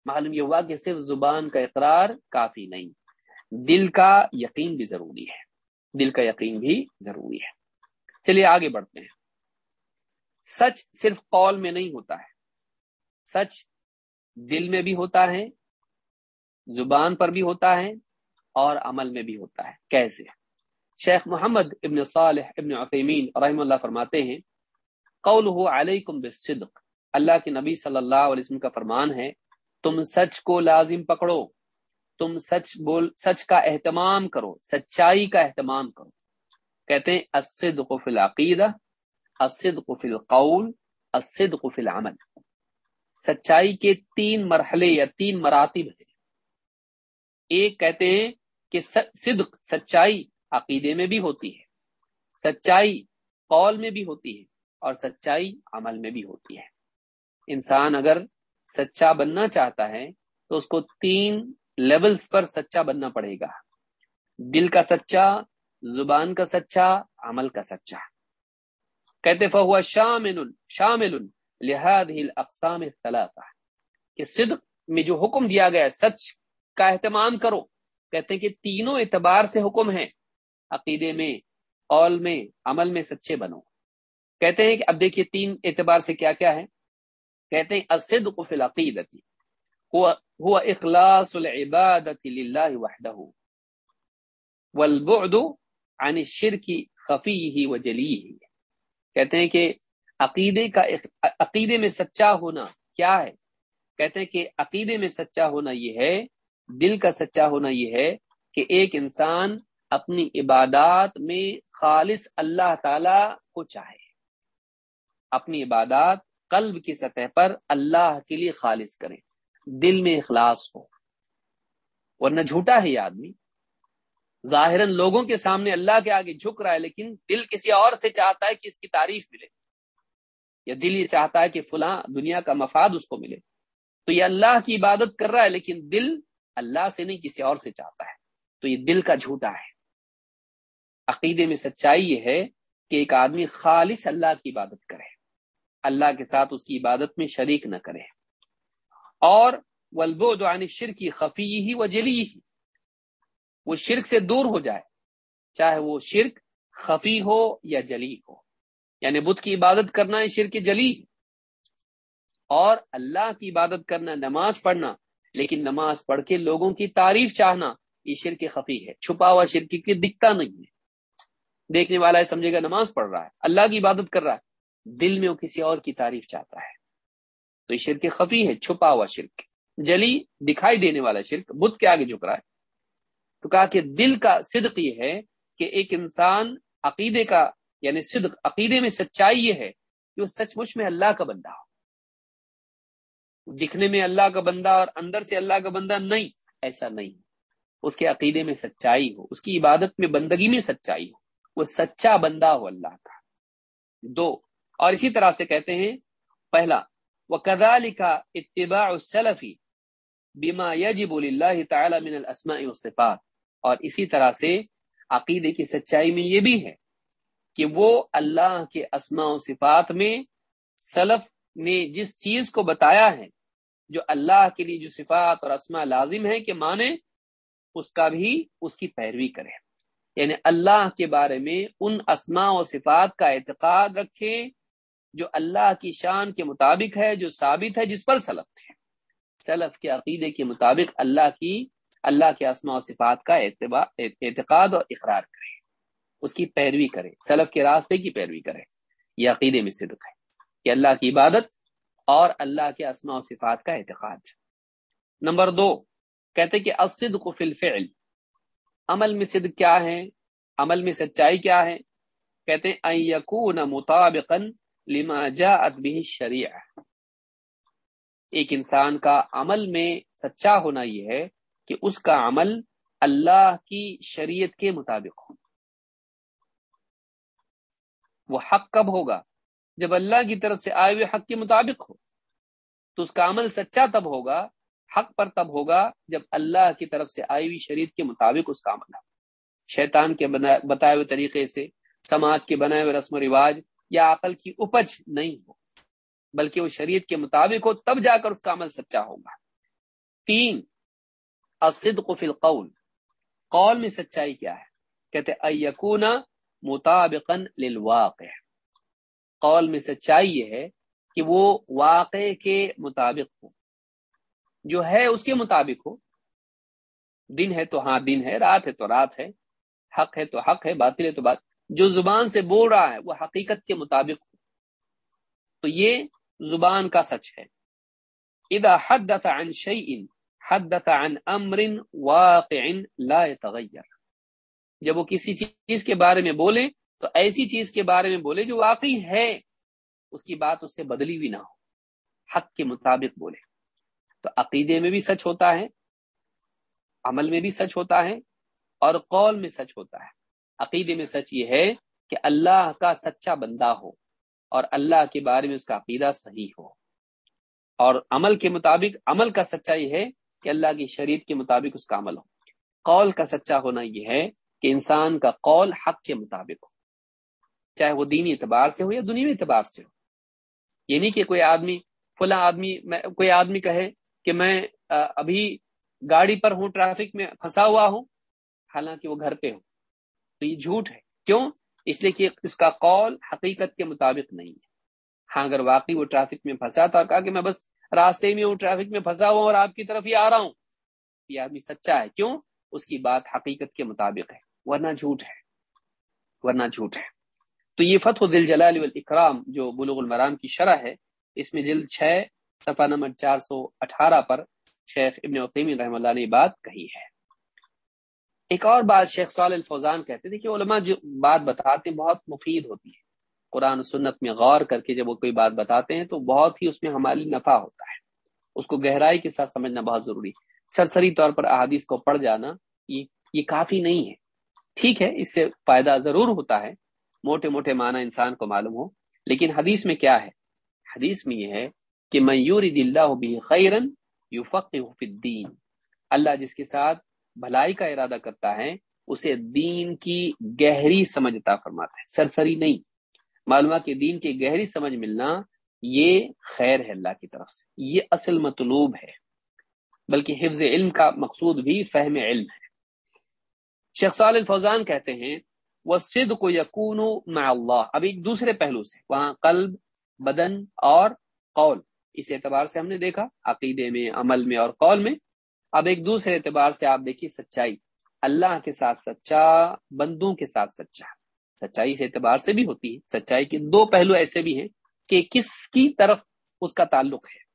[SPEAKER 2] معلوم یہ ہوا کہ صرف زبان کا اقرار کافی نہیں، دل کا یقین بھی ضروری ہے۔ دل کا یقین بھی ضروری ہے۔ چلیے آگے بڑھتے ہیں۔ سچ صرف قول میں نہیں ہوتا ہے۔ سچ دل میں بھی ہوتا ہے، زبان پر بھی ہوتا ہے اور عمل میں بھی ہوتا ہے۔ کیسے؟ شیخ محمد ابن صالح ابن عثیمین رحم اللہ فرماتے ہیں قول ہو علیکم بالصدق۔ اللہ کے نبی صلی اللہ علیہ وسلم کا فرمان ہے، تم سچ کو لازم پکڑو۔ تم سچ بول، سچ کا اہتمام کرو، سچائی کا اہتمام کرو۔ کہتے ہیں، الصدق فی العقیدہ، الصدق فی القول، الصدق فی العمل۔ سچائی کے تین مرحلے یا تین مراتب ہیں۔ ایک کہتے ہیں کہ صدق سچائی عقیدے میں بھی ہوتی ہے، سچائی قول میں بھی ہوتی ہے اور سچائی عمل میں بھی ہوتی ہے۔ انسان اگر سچا بننا چاہتا ہے تو اس کو تین لیولز پر سچا بننا پڑے گا۔ دل کا سچا، زبان کا سچا، عمل کا سچا۔ کہتے فہو شامل شامل لہذ الاقسام الثلاثہ۔ کہ صدق میں جو حکم دیا گیا سچ کا اہتمام کرو۔ کہتے ہیں کہ تینوں اعتبار سے حکم ہے عقیدے میں، قول میں، عمل میں سچے بنو۔ کہتے ہیں کہ اب دیکھیے تین اعتبار سے کیا کیا ہے۔ کہتے ہیں الصدق فی العقیدتی۔ هو اخلاص العبادت للہ وحدہ والبعد عن الشرک خفیہ وجلیہ کہتے ہیں کہ عقیدے کا عقیدے میں سچا ہونا کیا ہے؟ کہتے ہیں کہ عقیدے میں سچا ہونا یہ ہے، دل کا سچا ہونا یہ ہے کہ ایک انسان اپنی عبادات میں خالص اللہ تعالی کو چاہے۔ اپنی عبادات قلب کی سطح پر اللہ کے لیے خالص کریں۔ دل میں اخلاص ہو۔ ورنہ جھوٹا ہے یہ آدمی۔ ظاہراً لوگوں کے سامنے اللہ کے آگے جھک رہا ہے، لیکن دل کسی اور سے چاہتا ہے کہ اس کی تعریف ملے۔ یا دل یہ چاہتا ہے کہ فلاں دنیا کا مفاد اس کو ملے۔ تو یہ اللہ کی عبادت کر رہا ہے، لیکن دل اللہ سے نہیں، کسی اور سے چاہتا ہے۔ تو یہ دل کا جھوٹا ہے۔ عقیدے میں سچائی یہ ہے کہ ایک آدمی خالص اللہ کی عبادت کرے۔ اللہ کے ساتھ اس کی عبادت میں شریک نہ کرے۔ اور ولبود عن خفی ہی و جلی ہی وہ شرک سے دور ہو جائے، چاہے وہ شرک خفی ہو یا جلی ہو۔ یعنی بدھ کی عبادت کرنا ہے شرک جلی اور اللہ کی عبادت کرنا، نماز پڑھنا، لیکن نماز پڑھ کے لوگوں کی تعریف چاہنا، یہ شرک خفی ہے۔ چھپا ہوا شرک کی دکھتا نہیں ہے۔ دیکھنے والا ہے، سمجھے گا، نماز پڑھ رہا ہے، اللہ کی عبادت کر رہا ہے، دل میں وہ کسی اور کی تعریف چاہتا ہے۔ تو یہ شرک خفی ہے، چھپا ہوا شرک۔ جلی دکھائی دینے والا شرک بدھ کے آگے جھک رہا ہے۔ تو کہا کہ دل کا صدق یہ ہے کہ ایک انسان عقیدے کا یعنی صدق، عقیدے میں سچائی یہ ہے کہ وہ سچ مچ میں اللہ کا بندہ ہو۔ دکھنے میں اللہ کا بندہ اور اندر سے اللہ کا بندہ نہیں، ایسا نہیں۔ اس کے عقیدے میں سچائی ہو، اس کی عبادت میں بندگی میں سچائی ہو۔ وہ سچا بندہ ہو اللہ کا۔ دو، اور اسی طرح سے کہتے ہیں، پہلا وہ لکھا اتباع السلفی بیما یجب اللہ تعالی من الاسماء والصفات۔ اور اسی طرح سے عقیدے کی سچائی میں یہ بھی ہے کہ وہ اللہ کے اسماء و صفات میں سلف نے جس چیز کو بتایا ہے، جو اللہ کے لیے جو صفات اور اسماء لازم ہے کہ مانے، اس کا بھی اس کی پیروی کرے۔ یعنی اللہ کے بارے میں ان اسماء و صفات کا اعتقاد رکھیں جو اللہ کی شان کے مطابق ہے، جو ثابت ہے، جس پر سلف تھے۔ سلف کے عقیدے کے مطابق اللہ کی، اللہ کے اسماء و صفات کا اعتقاد اور اقرار کرے۔ اس کی پیروی کرے۔ سلف کے راستے کی پیروی کرے۔ یہ عقیدے میں صدق ہے کہ اللہ کی عبادت اور اللہ کے اسماء و صفات کا اعتقاد۔ نمبر دو، کہتے کہ الصدق فی الفعل۔ عمل میں صدق کیا ہے؟ عمل میں سچائی کیا ہے؟ کہتے ہیں، ان یکون مطابقا لما جاءت به الشریعہ ایک انسان کا عمل میں سچا ہونا یہ ہے کہ اس کا عمل اللہ کی شریعت کے مطابق ہو. وہ حق کب ہوگا؟ جب اللہ کی طرف سے آئے ہوئے حق کے مطابق ہو. تو اس کا عمل سچا تب ہوگا؟ حق پر تب ہوگا جب اللہ کی طرف سے آئی ہوئی شریعت کے مطابق اس کا عمل ہو. شیطان کے بتائے ہوئے طریقے سے، سماج کے بنائے ہوئے رسم و رواج یا عقل کی اپج نہیں ہو، بلکہ وہ شریعت کے مطابق ہو، تب جا کر اس کا عمل سچا ہوگا۔ تین، الصدق فی القول۔ قول میں سچائی کیا ہے؟ کہتے ایکون مطابقا للواقع۔ قول میں سچائی یہ ہے کہ وہ واقع کے مطابق ہو۔ جو ہے اس کے مطابق ہو۔ دن ہے تو ہاں دن ہے، رات ہے تو رات ہے۔ حق ہے تو حق ہے، باطل ہے تو بات جو زبان سے بول رہا ہے وہ حقیقت کے مطابق ہو۔ تو یہ زبان کا سچ ہے۔ اذا حدث عن شيء، حدث عن امر واقع لا يتغير۔ جب وہ کسی چیز کے بارے میں بولے، تو ایسی چیز کے بارے میں بولے جو واقعی ہے، اس کی بات اس سے بدلی بھی نہ ہو۔ حق کے مطابق بولے۔ تو عقیدے میں بھی سچ ہوتا ہے، عمل میں بھی سچ ہوتا ہے، اور قول میں سچ ہوتا ہے۔ عقیدے میں سچ یہ ہے کہ اللہ کا سچا بندہ ہو اور اللہ کے بارے میں اس کا عقیدہ صحیح ہو۔ اور عمل کے مطابق، عمل کا سچا یہ ہے کہ اللہ کی شریعت کے مطابق اس کا عمل ہو۔ قول کا سچا ہونا یہ ہے کہ انسان کا قول حق کے مطابق ہو، چاہے وہ دینی اعتبار سے ہو یا دنیا اعتبار سے ہو۔ یہ نہیں کہ کوئی آدمی، فلاں آدمی کوئی آدمی کہے کہ میں ابھی گاڑی پر ہوں، ٹریفک میں پھنسا ہوا ہوں، حالانکہ وہ گھر پہ ہوں تو یہ جھوٹ ہے۔ کیوں؟ اس لیے کہ اس کا قول حقیقت کے مطابق نہیں ہے۔ ہاں اگر واقعی وہ ٹریفک میں پھنسا تھا، کہا کہ میں بس راستے میں ہوں، ٹریفک میں پھنسا ہوں اور آپ کی طرف ہی آ رہا ہوں۔ یہ آدمی سچا ہے۔ کیوں؟ اس کی بات حقیقت کے مطابق ہے۔ ورنہ جھوٹ ہے۔ ورنہ جھوٹ ہے۔ تو یہ فتح دل جلال والاکرام جو بلوغ المرام کی شرح ہے، اس میں جلد چھ، صفحہ نمبر چار سو اٹھارہ پر شیخ ابن عقیمی رحم اللہ نے بات کہی ہے۔ ایک اور بات شیخ صالح الفوزان کہتے تھے کہ علماء جو بات بتاتے ہیں، بہت مفید ہوتی ہے۔ قرآن سنت میں غور کر کے جب وہ کوئی بات بتاتے ہیں، تو بہت ہی اس میں ہمارے نفع ہوتا ہے۔ اس کو گہرائی کے ساتھ سمجھنا بہت ضروری ہے۔ سرسری طور پر احادیث کو پڑھ جانا، یہ یہ کافی نہیں ہے۔ ٹھیک ہے، اس سے فائدہ ضرور ہوتا ہے۔ موٹے موٹے معنی انسان کو معلوم ہو۔ لیکن حدیث میں کیا ہے؟ حدیث میں یہ ہے کہ میور دلہ بھی خیرن یو الدین۔ اللہ جس کے ساتھ بھلائی کا ارادہ کرتا ہے، اسے دین کی گہری سمجھتا فرماتا ہے۔ سرسری نہیں۔ معلومات کے دین کی گہری سمجھ ملنا یہ خیر ہے اللہ کی طرف سے۔ یہ اصل مطلوب ہے۔ بلکہ حفظ علم کا مقصود بھی فہم علم ہے۔ شیخ الفوزان کہتے ہیں وہ سد کو یقون اللہ۔ اب ایک دوسرے پہلو سے، وہاں قلب، بدن اور قول۔ اس اعتبار سے ہم نے دیکھا، عقیدے میں، عمل میں اور قول میں اب ایک دوسرے اعتبار سے آپ دیکھیے سچائی۔ اللہ کے ساتھ سچا، بندوں کے ساتھ سچا۔ سچائی سے اعتبار سے بھی ہوتی ہے۔ سچائی کے دو پہلو ایسے بھی ہیں کہ کس کی طرف اس کا تعلق ہے۔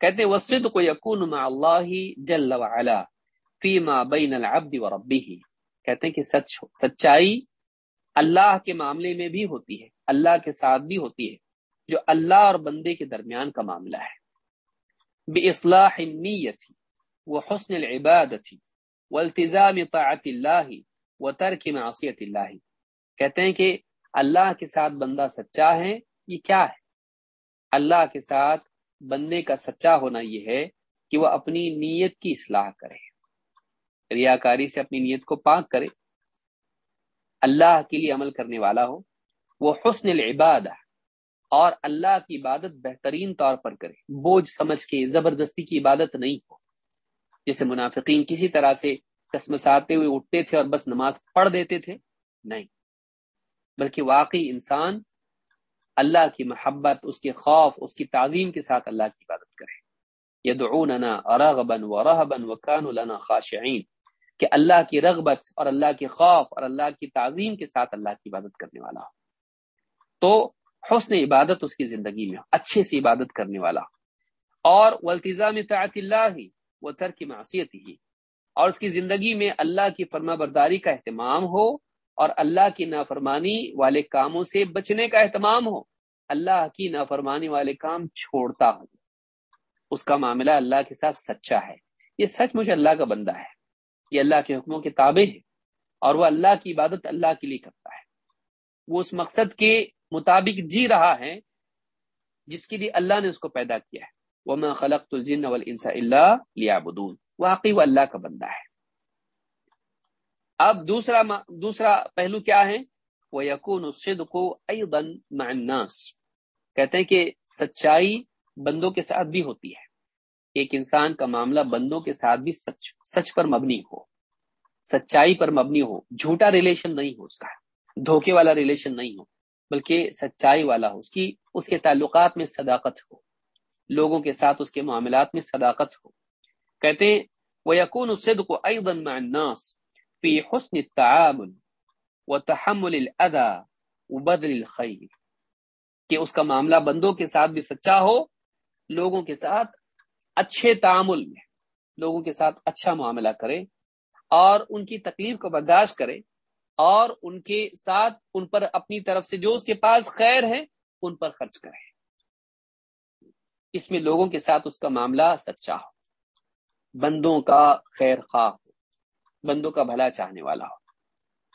[SPEAKER 2] کہتے ہیں وسط کو یقون اللہ جل وعلا فیما بین العبد و ربی کہتے ہیں کہ سچ ہو، سچائی اللہ کے معاملے میں بھی ہوتی ہے، اللہ کے ساتھ بھی ہوتی ہے، جو اللہ اور بندے کے درمیان کا معاملہ ہے۔ بإصلاح النية وحسن العبادة والتزام طاعة الله وترك معصية الله. کہتے ہیں کہ اللہ کے ساتھ بندہ سچا ہے، یہ کیا ہے؟ اللہ کے ساتھ بندے کا سچا ہونا یہ ہے کہ وہ اپنی نیت کی اصلاح کرے۔ ریاکاری سے اپنی نیت کو پاک کرے۔ اللہ کے لیے عمل کرنے والا ہو۔ وہ حسن العبادہ اور اللہ کی عبادت بہترین طور پر کرے۔ بوجھ سمجھ کے زبردستی کی عبادت نہیں ہو۔ جیسے منافقین کسی طرح سے کسمساتے ہوئے اٹھتے تھے اور بس نماز پڑھ دیتے تھے، نہیں۔ بلکہ واقعی انسان اللہ کی محبت، اس کے خوف، اس کی تعظیم کے ساتھ اللہ کی عبادت کرے۔ یدعوننا ارغبا ورهبا وكانوا لنا خاشعين کہ اللہ کی رغبت اور اللہ کے خوف اور اللہ کی تعظیم کے ساتھ اللہ کی عبادت کرنے والا۔ ہو تو حسن عبادت اس کی زندگی میں، اچھے سے عبادت کرنے والا۔ اور والتزام طاعت اللہ ہی وہ ترک معصیت ہی اور اس کی زندگی میں اللہ کی فرما برداری کا اہتمام ہو اور اللہ کی نافرمانی والے کاموں سے بچنے کا اہتمام ہو۔ اللہ کی نافرمانی والے کام چھوڑتا ہو اس کا معاملہ اللہ کے ساتھ سچا ہے۔ یہ سچ مجھے اللہ کا بندہ ہے۔ یہ اللہ کے حکموں کے تابع ہے اور وہ اللہ کی عبادت اللہ کے لیے کرتا ہے۔ وہ اس مقصد کے مطابق جی رہا ہے، جس کے لیے اللہ نے اس کو پیدا کیا ہے۔ وہ میں خلق الجن اللہ لیا بدون واقعی وہ اللہ کا بندہ ہے۔ اب دوسرا دوسرا پہلو کیا ہے؟ وہ یقون کو الناس۔ کہتے ہیں کہ سچائی بندوں کے ساتھ بھی ہوتی ہے۔ ایک انسان کا معاملہ بندوں کے ساتھ بھی سچ سچ پر مبنی ہو۔ سچائی پر مبنی ہو۔ جھوٹا ریلیشن نہیں ہو اس کا۔ دھوکے والا ریلیشن نہیں ہو۔ بلکہ سچائی والا ہو، اس کی، اس کے تعلقات میں صداقت ہو، لوگوں کے ساتھ اس کے معاملات میں صداقت ہو۔ کہتے ہیں وہ یقون الصدق ايضا مع الناس في حسن التعامل وتحمل الاذى وبذل کہ اس کا معاملہ بندوں کے ساتھ بھی سچا ہو، لوگوں کے ساتھ اچھے تعامل میں، لوگوں کے ساتھ اچھا معاملہ کرے اور ان کی تکلیف کو برداشت کرے۔ اور ان کے ساتھ ان پر اپنی طرف سے جو اس کے پاس خیر ہے، ان پر خرچ کرے اس میں لوگوں کے ساتھ اس کا معاملہ سچا ہو۔ بندوں کا خیر خواہ ہو۔ بندوں کا بھلا چاہنے والا ہو۔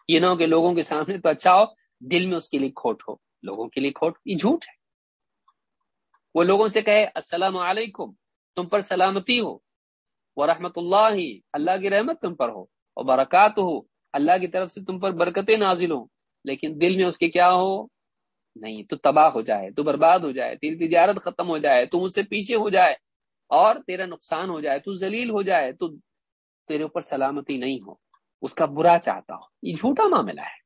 [SPEAKER 2] یہ نہ ہو کہ لوگوں کے سامنے تو اچھا ہو، دل میں اس کے لیے کھوٹ ہو۔ لوگوں کے لیے کھوٹ یہ جھوٹ ہے۔ وہ لوگوں سے کہے، السلام علیکم، تم پر سلامتی ہو۔ وہ رحمت اللہ اللہ کی رحمت تم پر ہو۔ اور برکات ہو اللہ کی طرف سے تم پر برکتیں نازل ہوں، لیکن دل میں اس کے کیا ہو؟ نہیں، تو تباہ ہو جائے، تو برباد ہو جائے، تیری تجارت ختم ہو جائے، تو مجھ سے پیچھے ہو جائے، اور تیرا نقصان ہو جائے، تو ذلیل ہو جائے، تو تیرے اوپر سلامتی نہیں ہو۔ اس کا برا چاہتا ہو یہ جھوٹا معاملہ ہے۔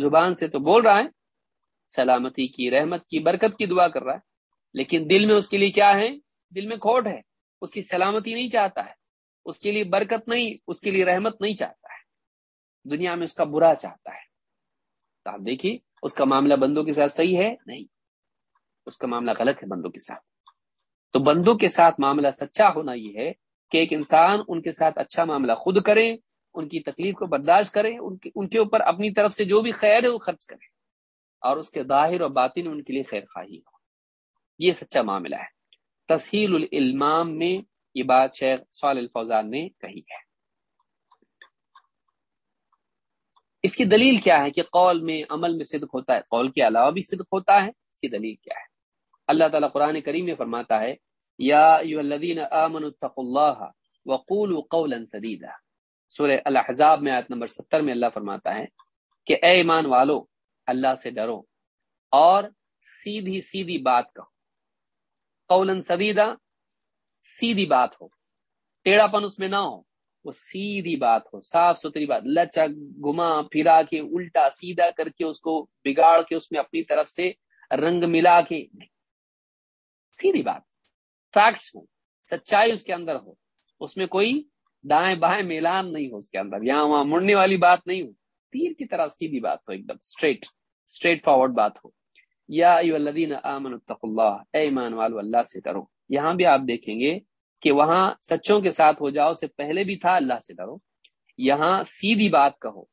[SPEAKER 2] زبان سے تو بول رہا ہے، سلامتی کی، رحمت کی، برکت کی دعا کر رہا ہے، لیکن دل میں اس کے لیے کیا ہے؟ دل میں کھوٹ ہے۔ اس کی سلامتی نہیں چاہتا ہے۔ اس کے لیے برکت نہیں، اس کے لیے رحمت نہیں چاہتا۔ دنیا میں اس کا برا چاہتا ہے۔ تو آپ دیکھیے اس کا معاملہ بندوں کے ساتھ صحیح ہے؟ نہیں۔ اس کا معاملہ غلط ہے بندوں کے ساتھ۔ تو بندوں کے ساتھ معاملہ سچا ہونا یہ ہے کہ ایک انسان ان کے ساتھ اچھا معاملہ خود کرے ان کی تکلیف کو برداشت کرے ان کے اوپر اپنی طرف سے جو بھی خیر ہے وہ خرچ کرے اور اس کے ظاہر اور باطن ان کے لیے خیر خواہی ہو۔ یہ سچا معاملہ ہے۔ تسہیل العلمام میں یہ بات شیخ صالح الفوزان نے کہی ہے۔ اس کی دلیل کیا ہے کہ قول میں، عمل میں صدق ہوتا ہے؟ قول کے علاوہ بھی صدق ہوتا ہے، اس کی دلیل کیا ہے؟ اللہ تعالیٰ قرآن کریم میں فرماتا ہے، یا الذین اتقوا اللہ وقولوا قولا سدیدا۔ سورہ الاحزاب میں آیت نمبر ستر میں اللہ فرماتا ہے کہ اے ایمان والو، اللہ سے ڈرو اور سیدھی سیدھی بات کہو۔ قولن سدیدہ سیدھی بات ہو۔ ٹیڑھا پن اس میں نہ ہو۔ وہ سیدھی بات ہو، صاف ستھری بات، لچک گما پھرا کے، الٹا، سیدھا کر کے اس کو بگاڑ کے اس میں اپنی طرف سے رنگ ملا کے۔ سیدھی بات فیکٹس ہو سچائی اس کے اندر ہو۔ اس میں کوئی دائیں بائیں میلان نہیں ہو اس کے اندر، یہاں وہاں مڑنے والی بات نہیں ہو۔ تیر کی طرح سیدھی بات ہو، ایک دم اسٹریٹ اسٹریٹ فارورڈ بات ہو۔ یا الذین آمنوا اللہ، اے ایمان والو، اللہ سے ڈرو۔ یہاں بھی آپ دیکھیں گے کہ وہاں سچوں کے ساتھ ہو جاؤ سے پہلے بھی تھا، اللہ سے ڈرو۔ یہاں سیدھی بات کہو،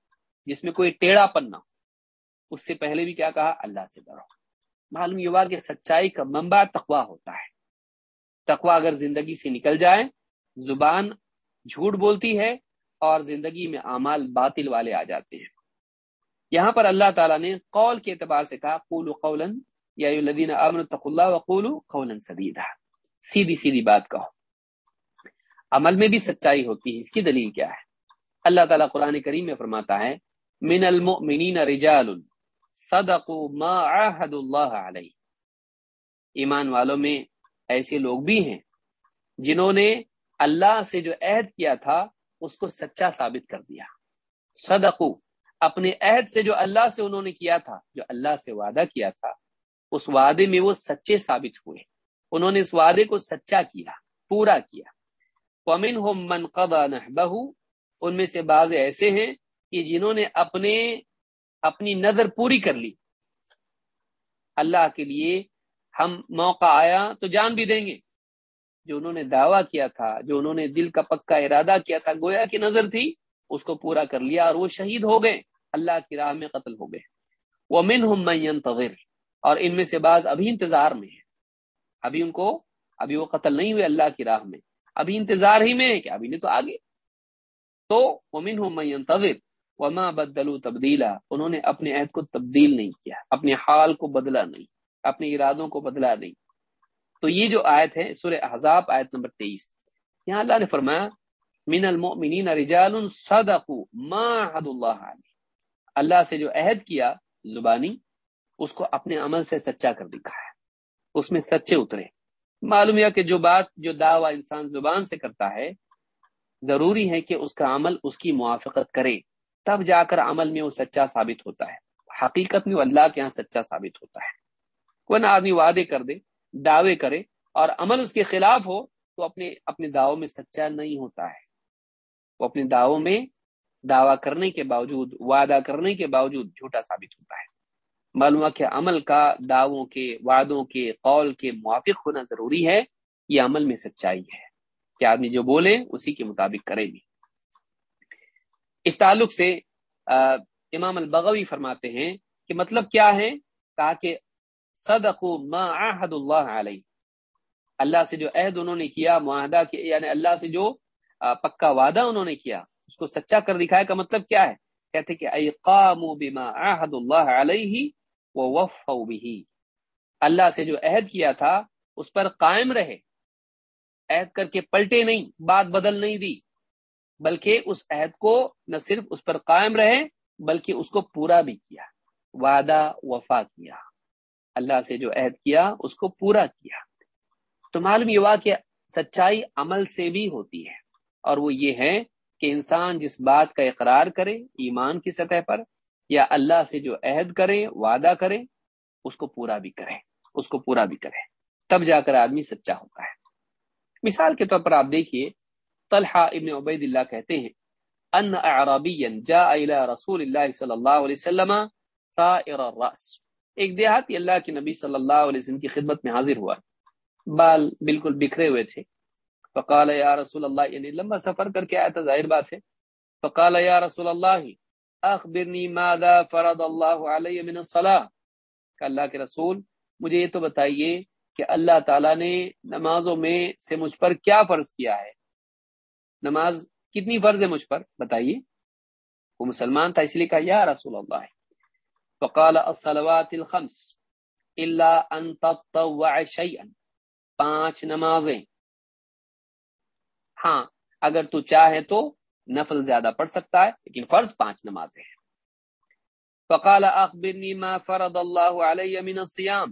[SPEAKER 2] جس میں کوئی ٹیڑھا پن نہ ہو۔ اس سے پہلے بھی کیا کہا؟ اللہ سے ڈرو۔ معلوم یہ ہوا کہ سچائی کا منبع تقوا ہوتا ہے۔ تقوا اگر زندگی سے نکل جائے، زبان جھوٹ بولتی ہے اور زندگی میں اعمال باطل والے آ جاتے ہیں۔ یہاں پر اللہ تعالیٰ نے قول کے اعتبار سے کہا قول قولن یا الذین آمنوا اللہ وقول قولا سدیدا۔ سیدھی سیدھی بات کہو۔ عمل میں بھی سچائی ہوتی ہے۔ اس کی دلیل کیا ہے؟ اللہ تعالیٰ قرآن کریم میں فرماتا ہے، من المؤمنین رجال صدقوا ما عاهد اللہ علیہ۔ ایمان والوں میں ایسے لوگ بھی ہیں جنہوں نے اللہ سے جو عہد کیا تھا، اس کو سچا ثابت کر دیا۔ صدقو اپنے عہد سے جو اللہ سے انہوں نے کیا تھا، جو اللہ سے وعدہ کیا تھا، اس وعدے میں وہ سچے ثابت ہوئے۔ انہوں نے اس وعدے کو سچا کیا، پورا کیا۔ ومن ہو من قدا نہ ان میں سے بعض ایسے ہیں کہ جنہوں نے اپنے، اپنی نظر پوری کر لی۔ اللہ کے لیے ہم موقع آیا تو جان بھی دیں گے۔ جو انہوں نے دعویٰ کیا تھا، جو انہوں نے دل کا پکا ارادہ کیا تھا، گویا کی نظر تھی، اس کو پورا کر لیا اور وہ شہید ہو گئے۔ اللہ کی راہ میں قتل ہو گئے۔ وہ من ہم اور ان میں سے بعض ابھی انتظار میں ہے ابھی ان کو، ابھی وہ قتل نہیں ہوئے اللہ کی راہ میں۔ ابھی انتظار ہی میں ہے کہ ابھی نہیں تو آگے۔ تو ومن ہوں منتظر وما بدلو تبدیلا۔ انہوں نے اپنے عہد کو تبدیل نہیں کیا، اپنے حال کو بدلا نہیں، اپنے ارادوں کو بدلا نہیں۔ تو یہ جو آیت ہے، سورہ احزاب، آیت نمبر تیئیس۔ یہاں اللہ نے فرمایا، من المؤمنین رجال صدقوا ما حد اللہ علیہ۔ اللہ سے جو عہد کیا زبانی، اس کو اپنے عمل سے سچا کر دکھا ہے اس میں سچے اترے۔ معلوم یا کہ جو بات جو دعویٰ انسان زبان سے کرتا ہے، ضروری ہے کہ اس کا عمل اس کی موافقت کرے۔ تب جا کر عمل میں وہ سچا ثابت ہوتا ہے۔ حقیقت میں وہ اللہ کے ہاں سچا ثابت ہوتا ہے۔ کوئی نہ آدمی وعدے کر دے، دعوے کرے اور عمل اس کے خلاف ہو تو اپنے اپنے دعووں میں سچا نہیں ہوتا ہے۔ وہ اپنے دعووں میں دعویٰ کرنے کے باوجود، وعدہ کرنے کے باوجود جھوٹا ثابت ہوتا ہے۔ معلوم کہ عمل کا دعووں کے، وعدوں کے، قول کے موافق ہونا ضروری ہے، یہ عمل میں سچائی ہے۔ کہ آدمی جو بولے، اسی کے مطابق کرے بھی اس تعلق سے امام البغوی فرماتے ہیں کہ مطلب کیا ہے؟ تاکہ صدق ما عہد اللہ علیہ۔ اللہ سے جو عہد انہوں نے کیا، معاہدہ کیا یعنی اللہ سے جو پکا وعدہ انہوں نے کیا، اس کو سچا کر دکھایا کا مطلب کیا ہے؟ کہتے کہ بما عہد اللہ علیہ بھی اللہ سے جو عہد کیا تھا، اس پر قائم رہے۔ عہد کر کے پلٹے نہیں، بات بدل نہیں دی۔ بلکہ اس عہد کو نہ صرف اس پر قائم رہے، بلکہ اس کو پورا بھی کیا۔ وعدہ وفا کیا۔ اللہ سے جو عہد کیا، اس کو پورا کیا۔ تو معلوم یہ ہوا کہ سچائی عمل سے بھی ہوتی ہے۔ اور وہ یہ ہے کہ انسان جس بات کا اقرار کرے، ایمان کی سطح پر یا اللہ سے جو عہد کرے وعدہ کرے اس کو پورا بھی کرے اس کو پورا بھی کرے تب جا کر آدمی سچا ہوتا ہے۔ مثال کے طور پر آپ دیکھیے، طلحہ ابن عبید اللہ کہتے ہیں، ان جاء الى رسول اللہ صلی اللہ علیہ وسلم الراس ایک دیہاتی اللہ کے نبی صلی اللہ علیہ وسلم کی خدمت میں حاضر ہوا۔ بال بالکل بکھرے ہوئے تھے۔ فقال یا رسول اللہ یعنی لمبا سفر کر کے آیا تھا، ظاہر بات ہے۔ فقال یا رسول اللہ اخبرنی ماذا فرض اللہ علیہ من الصلاة. کہ اللہ کے رسول مجھے یہ تو بتائیے کہ اللہ تعالیٰ نے نمازوں میں سے مجھ پر کیا فرض کیا ہے؟ نماز کتنی فرض ہے مجھ پر؟ بتائیے۔ وہ مسلمان تھا اس لیے کہا، یا رسول اللہ۔ فقال، الصلوات الخمس، الا ان تطوع شيئا پانچ نمازیں۔ ہاں اگر تو چاہے تو نفل زیادہ پڑھ سکتا ہے، لیکن فرض پانچ نمازیں ہیں۔ فقال اخبرنی ما فرض اللہ علیہ من الصیام۔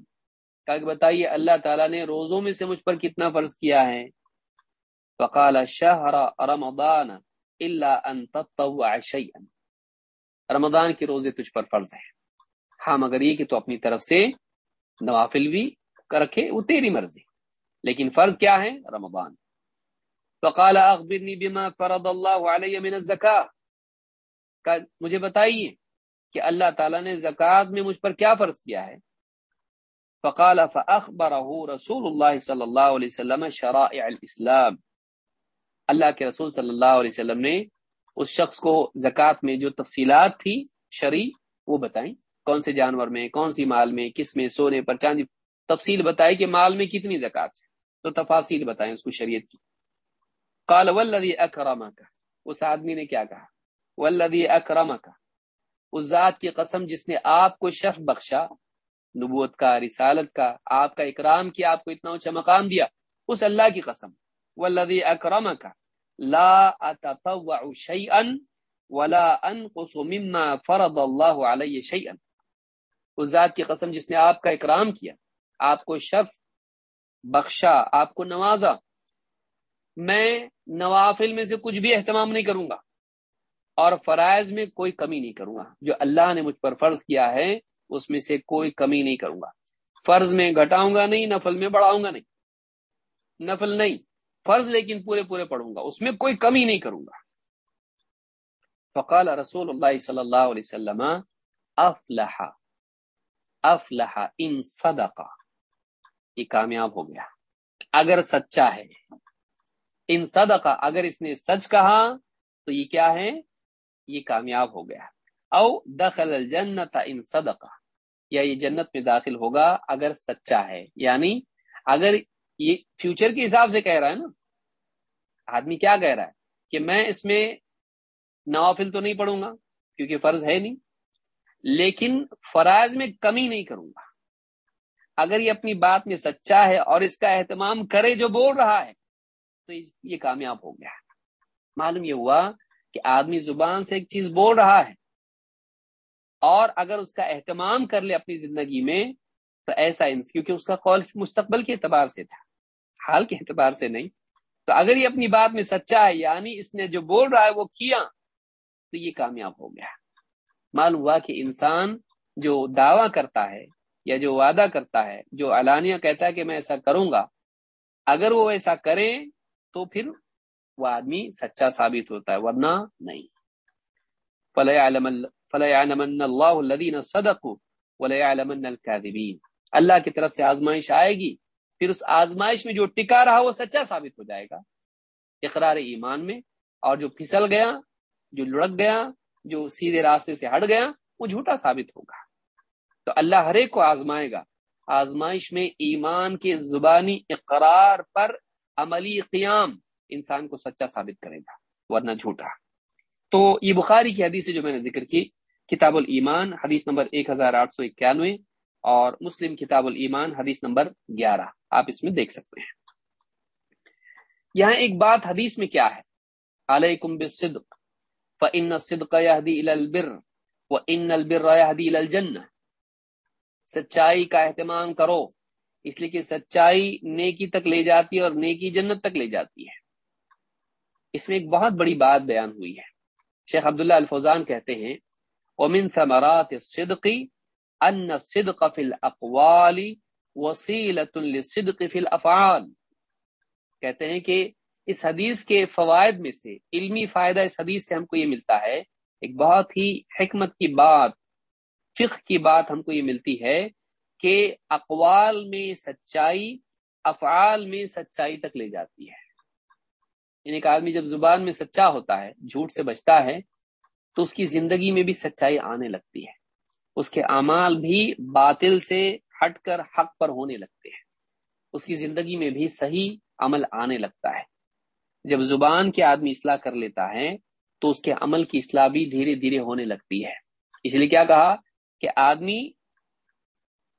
[SPEAKER 2] کہ بتائیے، اللہ تعالیٰ نے روزوں میں سے مجھ پر کتنا فرض کیا ہے؟ فقال شہر رمضان الا ان تطوع شیئا۔ رمضان کے روزے تجھ پر فرض ہیں۔ ہاں مگر یہ کہ تو اپنی طرف سے نوافل بھی رکھے، وہ تیری مرضی۔ لیکن فرض کیا ہے؟ رمضان۔ فقال اخبرنی بما فرض اللہ علیہ من الزکاة. مجھے بتائیے کہ اللہ تعالیٰ نے زکوٰۃ میں مجھ پر کیا فرض کیا ہے؟ فقال فاخبره رسول اللہ صلی اللہ علیہ وسلم شرائع الاسلام. اللہ کے رسول صلی اللہ علیہ وسلم نے اس شخص کو زکوٰۃ میں جو تفصیلات تھی شرع وہ بتائیں. کون سے جانور میں، کون سی مال میں، کس میں، سونے پر چاندی، تفصیل بتائی کہ مال میں کتنی زکوٰۃ ہے. تو تفاصیل بتائیں اس کو شریعت کی. قال والذی اکرمک. اس آدمی نے کیا کہا؟ والذی اکرمک. اس ذات کی قسم جس نے آپ کو شرف بخشا، نبوت کا، رسالت کا، آپ کا اکرام کیا، آپ کو اتنا اونچا مقام دیا، اس اللہ کی قسم. والذی اکرمک. لا اتطوع شیئا ولا انقص مما فرض اللہ علیہ شیئا. اس ذات کی قسم جس نے آپ کا اکرام کیا، آپ کو شرف بخشا، آپ کو نوازا میں نوافل میں سے کچھ بھی اہتمام نہیں کروں گا اور فرائض میں کوئی کمی نہیں کروں گا جو اللہ نے مجھ پر فرض کیا ہے، اس میں سے کوئی کمی نہیں کروں گا۔ فرض میں گھٹاؤں گا نہیں، نفل میں بڑھاؤں گا نہیں۔ نفل نہیں، فرض لیکن پورے پورے پڑھوں گا، اس میں کوئی کمی نہیں کروں گا۔ فقال رسول اللہ صلی اللہ علیہ وسلم، افلح افلح ان صدقہ۔ یہ کامیاب ہو گیا۔ اگر سچا ہے ان صدقہ، اگر اس نے سچ کہا تو یہ کیا ہے؟ یہ کامیاب ہو گیا۔ او دخل الجنت ان صدقہ، یا یہ جنت میں داخل ہوگا اگر سچا ہے۔ یعنی اگر یہ فیوچر کے حساب سے کہہ رہا ہے نا، آدمی کیا کہہ رہا ہے؟ کہ میں اس میں نوافل تو نہیں پڑھوں گا، کیونکہ فرض ہے نہیں، لیکن فرائض میں کمی نہیں کروں گا۔ اگر یہ اپنی بات میں سچا ہے اور اس کا اہتمام کرے جو بول رہا ہے تو یہ کامیاب ہو گیا۔ معلوم یہ ہوا کہ آدمی زبان سے ایک چیز بول رہا ہے۔ اور اگر اس کا اہتمام کر لے اپنی زندگی میں، تو ایسا کیونکہ اس کا قول مستقبل کے اعتبار سے تھا۔ حال کے اعتبار سے نہیں۔ تو اگر یہ اپنی بات میں سچا ہے یعنی اس نے جو بول رہا ہے وہ کیا، تو یہ کامیاب ہو گیا۔ معلوم ہوا کہ انسان جو دعویٰ کرتا ہے یا جو وعدہ کرتا ہے، جو علانیہ کہتا ہے کہ میں ایسا کروں گا، اگر وہ ایسا کرے تو پھر وہ آدمی سچا ثابت ہوتا ہے، ورنہ نہیں۔ اللہ کی طرف سے آزمائش آئے گی، پھر اس آزمائش میں جو ٹکا رہا وہ سچا ثابت ہو جائے گا۔ اقرار ایمان میں اور جو پھسل گیا، جو لڑک گیا، جو سیدھے راستے سے ہٹ گیا، وہ جھوٹا ثابت ہوگا۔ تو اللہ ہر ایک کو آزمائے گا۔ آزمائش میں ایمان کے زبانی اقرار پر عملی قیام انسان کو سچا ثابت کرے گا، ورنہ جھوٹا تو یہ بخاری کی حدیث جو میں نے ذکر کی، کتاب الایمان، حدیث نمبر ایک ہزار آٹھ سو اکیانوے، اور مسلم کتاب الایمان، حدیث نمبر گیارہ۔ آپ اس میں دیکھ سکتے ہیں۔ یہاں ایک بات حدیث میں کیا ہے؟ علیکم بالصدق، فإن الصدق يهدي إلى البر، وإن البر يهدي إلى الجنة سچائی کا اہتمام کرو۔ اس لیے کہ سچائی نیکی تک لے جاتی ہے اور نیکی جنت تک لے جاتی ہے۔ اس میں ایک بہت بڑی بات بیان ہوئی ہے۔ شیخ عبداللہ الفوزان کہتے ہیں، ومن ثمرات الصدق ان الصدق في الاقوال وسيله للصدق في الافعال کہتے ہیں کہ اس حدیث کے فوائد میں سے علمی فائدہ اس حدیث سے ہم کو یہ ملتا ہے، ایک بہت ہی حکمت کی بات، فقہ کی بات ہم کو یہ ملتی ہے کہ اقوال میں سچائی افعال میں سچائی تک لے جاتی ہے۔ یعنی ایک آدمی جب زبان میں سچا ہوتا ہے، جھوٹ سے بچتا ہے، تو اس کی زندگی میں بھی سچائی آنے لگتی ہے۔ اس کے اعمال بھی باطل سے ہٹ کر حق پر ہونے لگتے ہیں۔ اس کی زندگی میں بھی صحیح عمل آنے لگتا ہے۔ جب زبان کے آدمی اصلاح کر لیتا ہے، تو اس کے عمل کی اصلاح بھی دھیرے دھیرے ہونے لگتی ہے۔ اس لیے کیا کہا کہ آدمی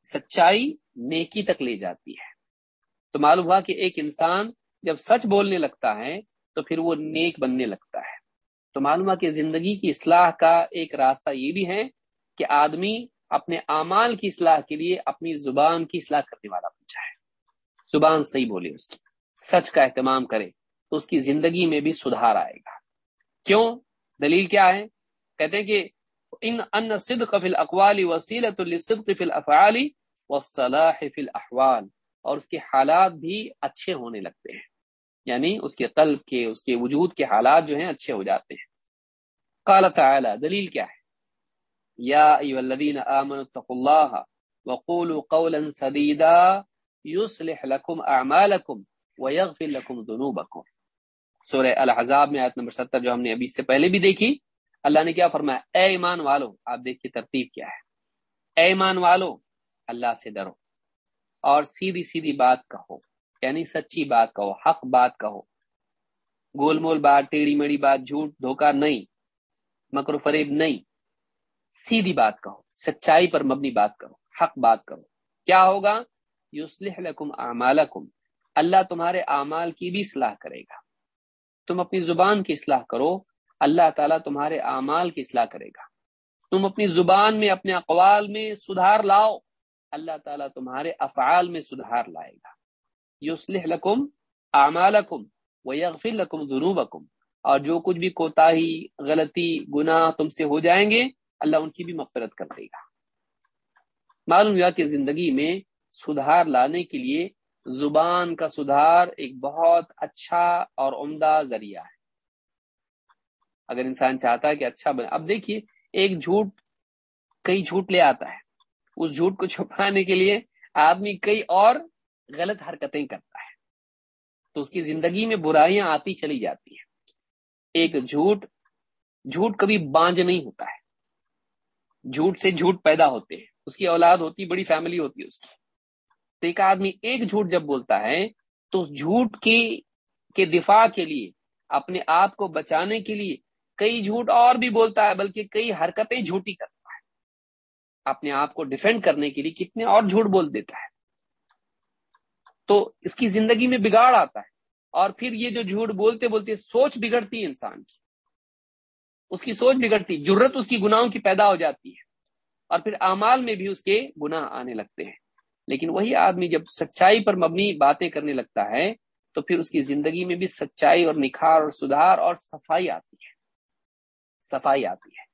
[SPEAKER 2] سچائی نیکی تک لے جاتی ہے۔ تو معلوم ہوا کہ ایک انسان جب سچ بولنے لگتا ہے تو پھر وہ نیک بننے لگتا ہے۔ تو معلوم ہوا کہ زندگی کی اصلاح کا ایک راستہ یہ بھی ہے کہ آدمی اپنے اعمال کی اصلاح کے لیے اپنی زبان کی اصلاح کرنے والا بن جائے۔ زبان صحیح بولے اس کی، سچ کا اہتمام کرے تو اس کی زندگی میں بھی سدھار آئے گا۔ کیوں؟ دلیل کیا ہے؟ کہتے ہیں کہ ان ان صدق فی الاقوال وسیلۃ للصدق فی الافعال والصلاح فی الاحوال اور اس کے حالات بھی اچھے ہونے لگتے ہیں۔ یعنی اس کے قلب کے، اس کے وجود کے حالات جو ہیں اچھے ہو جاتے ہیں۔ قال تعالی، دلیل کیا ہے؟ یا ایها الذين امنوا اتقوا الله وقولوا قولا سديدا يصلح لكم اعمالكم ويغفر لكم ذنوبكم سورہ الحضاب میں آیت نمبر ستر جو ہم نے ابھی سے پہلے بھی دیکھی اللہ نے کیا فرمایا؟ اے ایمان والو، آپ دیکھیے ترتیب کیا ہے۔ اے ایمان والو، اللہ سے ڈرو اور سیدھی سیدھی بات کہو یعنی سچی بات کہو، حق بات کہو۔ گول مول بات، ٹیڑھی میڑی بات، جھوٹ دھوکہ نہیں، مکر فریب نہیں، سیدھی بات کہو، سچائی پر مبنی بات کرو حق بات کرو کیا ہوگا؟ یوسلح لکم اعمالکم، اللہ تمہارے اعمال کی بھی اصلاح کرے گا۔ تم اپنی زبان کی اصلاح کرو اللہ تعالیٰ تمہارے اعمال کی اصلاح کرے گا۔ تم اپنی زبان میں، اپنے اقوال میں سدھار لاؤ۔ اللہ تعالیٰ تمہارے افعال میں سدھار لائے گا۔ یوسلح لکم اعمالکم ویغفر لکم ذنوبکم۔ اور جو کچھ بھی کوتاہی، غلطی، گناہ تم سے ہو جائیں گے، اللہ ان کی بھی مغفرت کر دے گا۔ معلوم ہوا کہ زندگی میں سدھار لانے کے لیے زبان کا سدھار ایک بہت اچھا اور عمدہ ذریعہ ہے۔ اگر انسان چاہتا ہے کہ اچھا بنے۔ اب دیکھیے، ایک جھوٹ کئی جھوٹ لے آتا ہے۔ اس جھوٹ کو چھپانے کے لیے آدمی کئی اور غلط حرکتیں کرتا ہے۔ تو اس کی زندگی میں برائیاں آتی چلی جاتی ہیں۔ ایک جھوٹ جھوٹ کبھی بانج نہیں ہوتا ہے۔ جھوٹ سے جھوٹ پیدا ہوتے ہیں۔ اس کی اولاد ہوتی، بڑی فیملی ہوتی ہے اس کی۔ تو ایک آدمی ایک جھوٹ جب بولتا ہے، تو جھوٹ کی، کے دفاع کے لیے، اپنے آپ کو بچانے کے لیے کئی جھوٹ اور بھی بولتا ہے، بلکہ کئی حرکتیں جھوٹی کرتا ہے۔ اپنے آپ کو ڈیفینڈ کرنے کے لیے کتنے اور جھوٹ بول دیتا ہے۔ تو اس کی زندگی میں بگاڑ آتا ہے۔ اور پھر یہ جو جھوٹ بولتے بولتے سوچ بگڑتی ہے انسان کی۔ اس کی سوچ بگڑتی جرت اس کی گناہوں کی پیدا ہو جاتی ہے۔ اور پھر اعمال میں بھی اس کے گناہ آنے لگتے ہیں۔ لیکن وہی آدمی جب سچائی پر مبنی باتیں کرنے لگتا ہے، تو پھر اس کی زندگی میں بھی سچائی اور نکھار اور سدھار اور صفائی آتی ہے۔ صفائی آتی ہے۔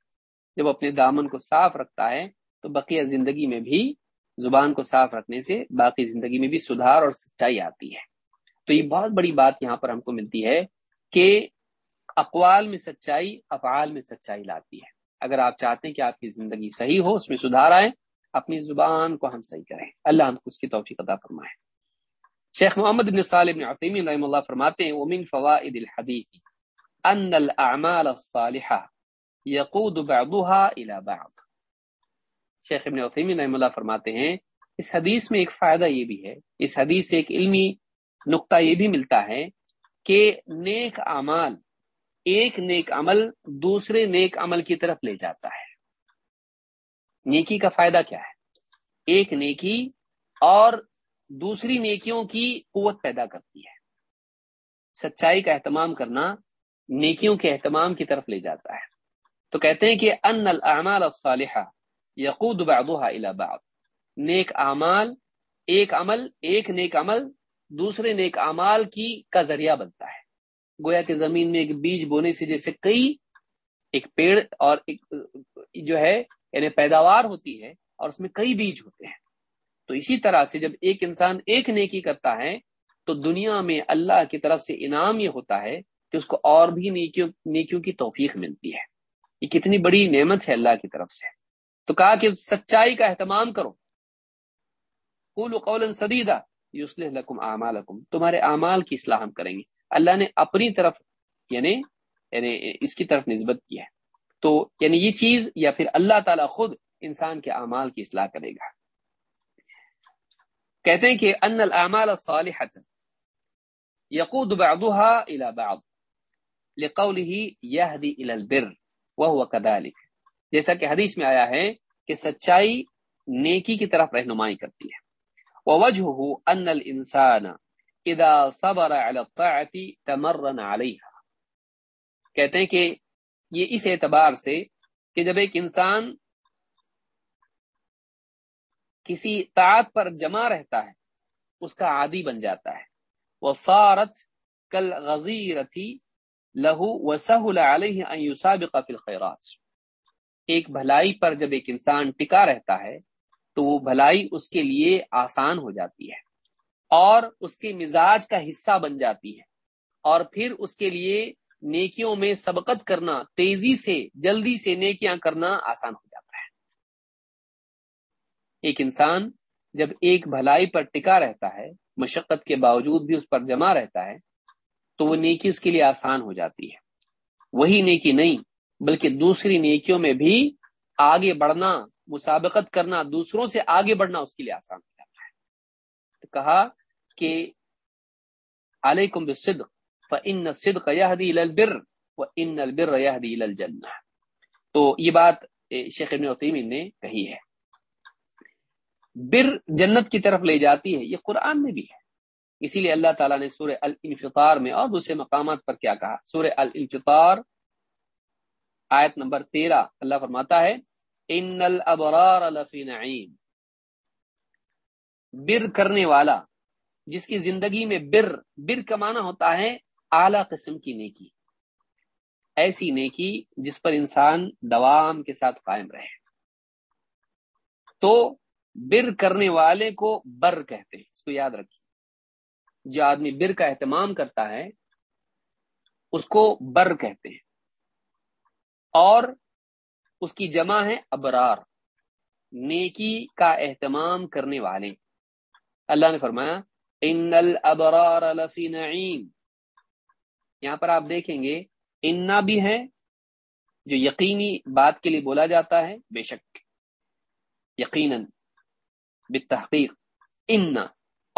[SPEAKER 2] جب اپنے دامن کو صاف رکھتا ہے، تو بقیہ زندگی میں بھی زبان کو صاف رکھنے سے باقی زندگی میں بھی سدھار اور سچائی آتی ہے۔ تو یہ بہت بڑی بات یہاں پر ہم کو ملتی ہے کہ اقوال میں سچائی افعال میں سچائی لاتی ہے۔ اگر آپ چاہتے ہیں کہ آپ کی زندگی صحیح ہو، اس میں سدھار آئے، اپنی زبان کو ہم صحیح کریں۔ اللہ ہم کو اس کی توفیق عطا فرمائے۔ شیخ محمد بن صالح بن عثیمین رحم اللہ فرماتے ہیں، ومن فوائد الحدیث ان الاعمال الصالحہ یقود بعضها الى بعض۔ شیخ ابن عثیمین رحم اللہ فرماتے ہیں، اس حدیث میں ایک فائدہ یہ بھی ہے، اس حدیث سے ایک علمی نقطہ یہ بھی ملتا ہے کہ نیک اعمال، ایک نیک عمل دوسرے نیک عمل کی طرف لے جاتا ہے۔ نیکی کا فائدہ کیا ہے؟ ایک نیکی اور دوسری نیکیوں کی قوت پیدا کرتی ہے۔ سچائی کا اہتمام کرنا نیکیوں کے اہتمام کی طرف لے جاتا ہے۔ تو کہتے ہیں کہ ان الاعمال الصالحہ یقود بعضها الى بعض۔ نیک اعمال، ایک عمل، ایک نیک عمل، دوسرے نیک اعمال کی کا ذریعہ بنتا ہے۔ گویا کہ زمین میں ایک بیج بونے سے جیسے کئی، ایک پیڑ اور ایک، جو ہے یعنی پیداوار ہوتی ہے اور اس میں کئی بیج ہوتے ہیں۔ تو اسی طرح سے جب ایک انسان ایک نیکی کرتا ہے، تو دنیا میں اللہ کی طرف سے انعام یہ ہوتا ہے کہ اس کو اور بھی نیکیوں نیکیوں کی توفیق ملتی ہے۔ یہ کتنی بڑی نعمت ہے اللہ کی طرف سے۔ تو کہا کہ سچائی کا اہتمام کرو۔ قول سدیدہ لکم اعمالکم۔ تمہارے اعمال کی اصلاح ہم کریں گے۔ اللہ نے اپنی طرف یعنی یعنی اس کی طرف نسبت کی ہے۔ تو یعنی یہ چیز، یا پھر اللہ تعالی خود انسان کے اعمال کی اصلاح کرے گا۔ کہتے ہیں کہ ان الاعمال الصالحة يقود بعضها الى بعض، لقوله يهدي الى البر۔ وهو كذلك جیسا کہ حدیث میں آیا ہے کہ سچائی نیکی کی طرف رہنمائی کرتی ہے۔ ووجهه ان الانسان اذا صبر على الطاعه تمرن عليها کہتے ہیں کہ یہ اس اعتبار سے کہ جب ایک انسان کسی طاعت پر جمع رہتا ہے، اس کا عادی بن جاتا ہے۔ وہ سارت کل غزیرتی لہو و سہل علیہ ان يسابق فی الخیرات۔ ایک بھلائی پر جب ایک انسان ٹکا رہتا ہے، تو وہ بھلائی اس کے لیے آسان ہو جاتی ہے اور اس کے مزاج کا حصہ بن جاتی ہے اور پھر اس کے لیے نیکیوں میں سبقت کرنا، تیزی سے، جلدی سے نیکیاں کرنا آسان ہو جاتا ہے۔ ایک انسان جب ایک بھلائی پر ٹکا رہتا ہے، مشقت کے باوجود بھی اس پر جمع رہتا ہے تو وہ نیکی اس کے لیے آسان ہو جاتی ہے۔ وہی نیکی نہیں، بلکہ دوسری نیکیوں میں بھی آگے بڑھنا، مسابقت کرنا، دوسروں سے آگے بڑھنا اس کے لیے آسان ہو جاتا ہے۔ تو کہا کہ علیکم بالصدق، فإن الصدق يهدي الى البر وان البر يهدي الى الجنه تو یہ بات شیخ ابن عثیمین نے کہی ہے۔ بر جنت کی طرف لے جاتی ہے، یہ قرآن میں بھی ہے۔ اسی لیے اللہ تعالیٰ نے سورہ الانفطار میں اور دوسرے مقامات پر کیا کہا؟ سورہ الانفطار، آیت نمبر تیرہ، اللہ فرماتا ہے، ان الابرار لفی نعیم. بر کرنے والا، جس کی زندگی میں بر بر کا معنی ہوتا ہے اعلی قسم کی نیکی۔ ایسی نیکی جس پر انسان دوام کے ساتھ قائم رہے۔ تو بر کرنے والے کو بر کہتے ہیں، اس کو یاد رکھیے۔ جو آدمی بر کا اہتمام کرتا ہے، اس کو بر کہتے ہیں۔ اور اس کی جمع ہے ابرار، نیکی کا اہتمام کرنے والے۔ اللہ نے فرمایا، ان الابرار لفی نعیم یہاں پر آپ دیکھیں گے، انا بھی ہے، جو یقینی بات کے لیے بولا جاتا ہے، بے شک، یقیناً، بالتحقیق ان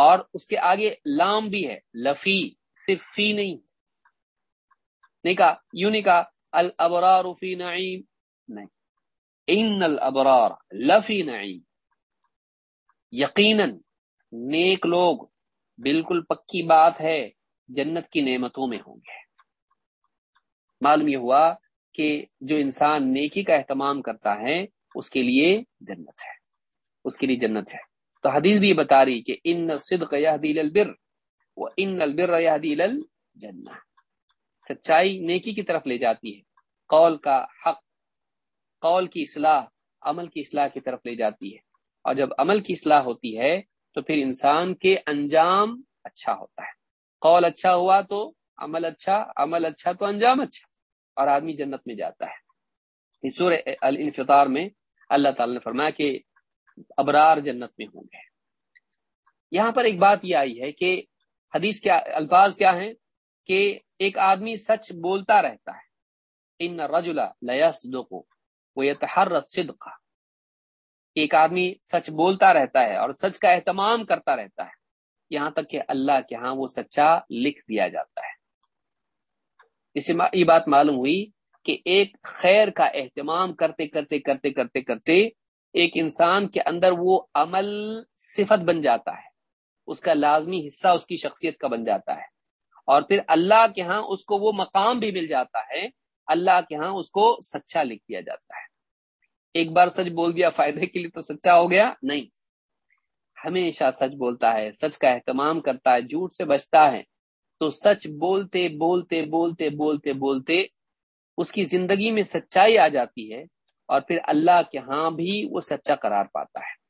[SPEAKER 2] اور اس کے آگے لام بھی ہے، لفی، صرف فی نہیں۔ نہیں کہا، یوں نہیں کہا، الابرار فی نعیم۔ نہیں۔ ان الابرار لفی نعیم۔ یقیناً نیک لوگ بالکل پکی بات ہے، جنت کی نعمتوں میں ہوں گے۔ معلوم یہ ہوا کہ جو انسان نیکی کا اہتمام کرتا ہے، اس کے لیے جنت ہے۔ اس کے لیے جنت ہے۔ تو حدیث بھی بتا رہی کہ ان صدق یہدی البر وہ ان البر یہدی الجنہ۔ سچائی نیکی کی طرف لے جاتی ہے۔ قول کا حق، قول کی اصلاح، عمل کی اصلاح کی طرف لے جاتی ہے۔ اور جب عمل کی اصلاح ہوتی ہے تو پھر انسان کے انجام اچھا ہوتا ہے۔ قول اچھا ہوا تو عمل اچھا عمل اچھا تو انجام اچھا۔ اور آدمی جنت میں جاتا ہے۔ سورہ الانفطار میں اللہ تعالی نے فرمایا کہ ابرار جنت میں ہوں گے۔ یہاں پر ایک بات یہ آئی ہے کہ حدیث کیا، الفاظ کیا ہیں کہ ایک آدمی سچ بولتا رہتا ہے۔ ان رجلا لیصدق ويتحرى الصدق۔ ایک آدمی سچ بولتا رہتا ہے اور سچ کا اہتمام کرتا رہتا ہے۔ یہاں تک کہ اللہ کے ہاں وہ سچا لکھ دیا جاتا ہے۔ اس سے یہ بات معلوم ہوئی کہ ایک خیر کا اہتمام کرتے کرتے کرتے کرتے کرتے ایک انسان کے اندر وہ عمل صفت بن جاتا ہے، اس کا لازمی حصہ اس کی شخصیت کا بن جاتا ہے۔ اور پھر اللہ کے ہاں اس کو وہ مقام بھی مل جاتا ہے، اللہ کے ہاں اس کو سچا لکھ دیا جاتا ہے۔ ایک بار سچ بول دیا، فائدے کے لیے تو سچا ہو گیا؟ نہیں۔ ہمیشہ سچ بولتا ہے، سچ کا اہتمام کرتا ہے، جھوٹ سے بچتا ہے۔ تو سچ بولتے بولتے بولتے بولتے بولتے اس کی زندگی میں سچائی آ جاتی ہے۔ اور پھر اللہ کے ہاں بھی وہ سچا قرار پاتا ہے۔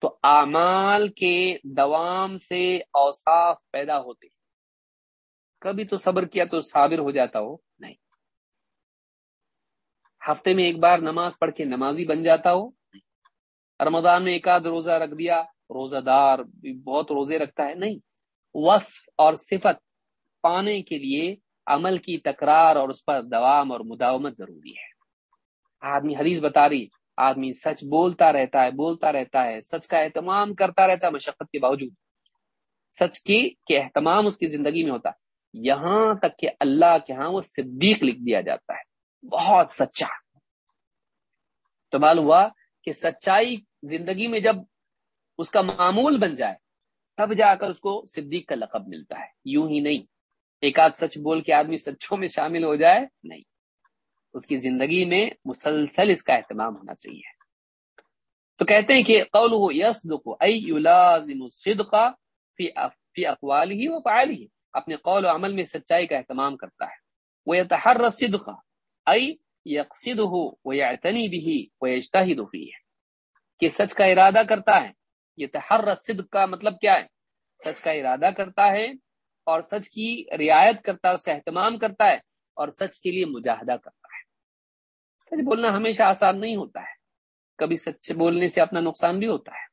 [SPEAKER 2] تو اعمال کے دوام سے اوصاف پیدا ہوتے کبھی تو صبر کیا تو صابر ہو جاتا ہو؟ نہیں۔ ہفتے میں ایک بار نماز پڑھ کے نمازی بن جاتا ہو؟ رمضان میں ایک آدھ روزہ رکھ دیا، روزہ دار بہت روزے رکھتا ہے؟ نہیں۔ وصف اور صفت پانے کے لیے عمل کی تکرار اور اس پر دوام اور مداومت ضروری ہے۔ آدمی حدیث بتا رہی آدمی سچ بولتا رہتا ہے، بولتا رہتا ہے، سچ کا اہتمام کرتا رہتا ہے، مشقت کے باوجود۔ سچ کی کہ اہتمام اس کی زندگی میں ہوتا ہے۔ یہاں تک کہ اللہ کے ہاں وہ صدیق لکھ دیا جاتا ہے۔ بہت سچا۔ تو معلوم ہوا کہ سچائی زندگی میں جب اس کا معمول بن جائے، تب جا کر اس کو صدیق کا لقب ملتا ہے۔ یوں ہی نہیں۔ ایک آدھ سچ بول کے آدمی سچوں میں شامل ہو جائے، نہیں۔ اس کی زندگی میں مسلسل اس کا اہتمام ہونا چاہیے۔ تو کہتے ہیں کہ قول ہو یس فی اقوال ہی وہ فعال ہی اپنے قول و عمل میں سچائی کا اہتمام کرتا ہے۔ وہ تحر صدقہ ائی یقصد ہو وہ یعتنی بھی وہ اجتہد ہے کہ سچ کا ارادہ کرتا ہے۔ یہ تحر صدق کا مطلب کیا ہے؟ سچ کا ارادہ کرتا ہے اور سچ کی رعایت کرتا ہے، اس کا اہتمام کرتا ہے اور سچ کے لیے مجاہدہ کرتا ہے۔ سچ بولنا ہمیشہ آسان نہیں ہوتا ہے۔ کبھی سچ بولنے سے اپنا نقصان بھی ہوتا ہے۔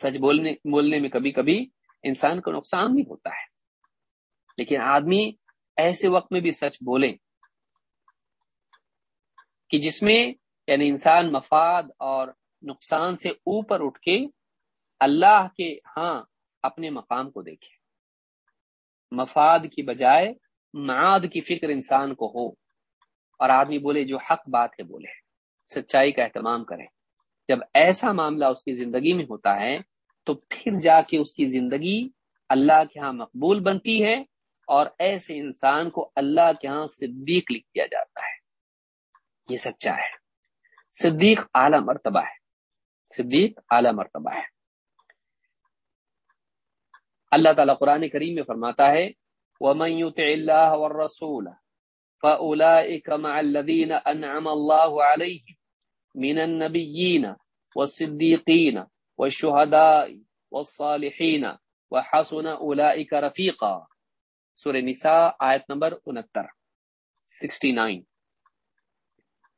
[SPEAKER 2] سچ بولنے بولنے میں کبھی کبھی انسان کو نقصان بھی ہوتا ہے۔ لیکن آدمی ایسے وقت میں بھی سچ بولے کہ جس میں یعنی انسان مفاد اور نقصان سے اوپر اٹھ کے اللہ کے ہاں اپنے مقام کو دیکھے۔ مفاد کی بجائے معاد کی فکر انسان کو ہو۔ اور آدمی بولے، جو حق بات ہے بولے، سچائی کا اہتمام کرے۔ جب ایسا معاملہ اس کی زندگی میں ہوتا ہے، تو پھر جا کے اس کی زندگی اللہ کے ہاں مقبول بنتی ہے اور ایسے انسان کو اللہ کے ہاں صدیق لکھ دیا جاتا ہے۔ یہ سچا ہے۔ صدیق اعلی مرتبہ ہے۔ صدیق اعلی مرتبہ ہے۔ اللہ تعالیٰ قرآن کریم میں فرماتا ہے، وَمَن يُطِعِ اللَّهَ وَالرَّسُولَ فَأُولَئِكَ مَعَ الَّذِينَ أَنْعَمَ اللَّهُ عَلَيْهِمْ مِنَ النَّبِيِّينَ وَالصِّدِّيقِينَ وَالشُّهَدَاءِ وَالصَّالِحِينَ وَحَسُنَ أُولَئِكَ رَفِيقًا۔ سورہ نساء، آیت نمبر 69 69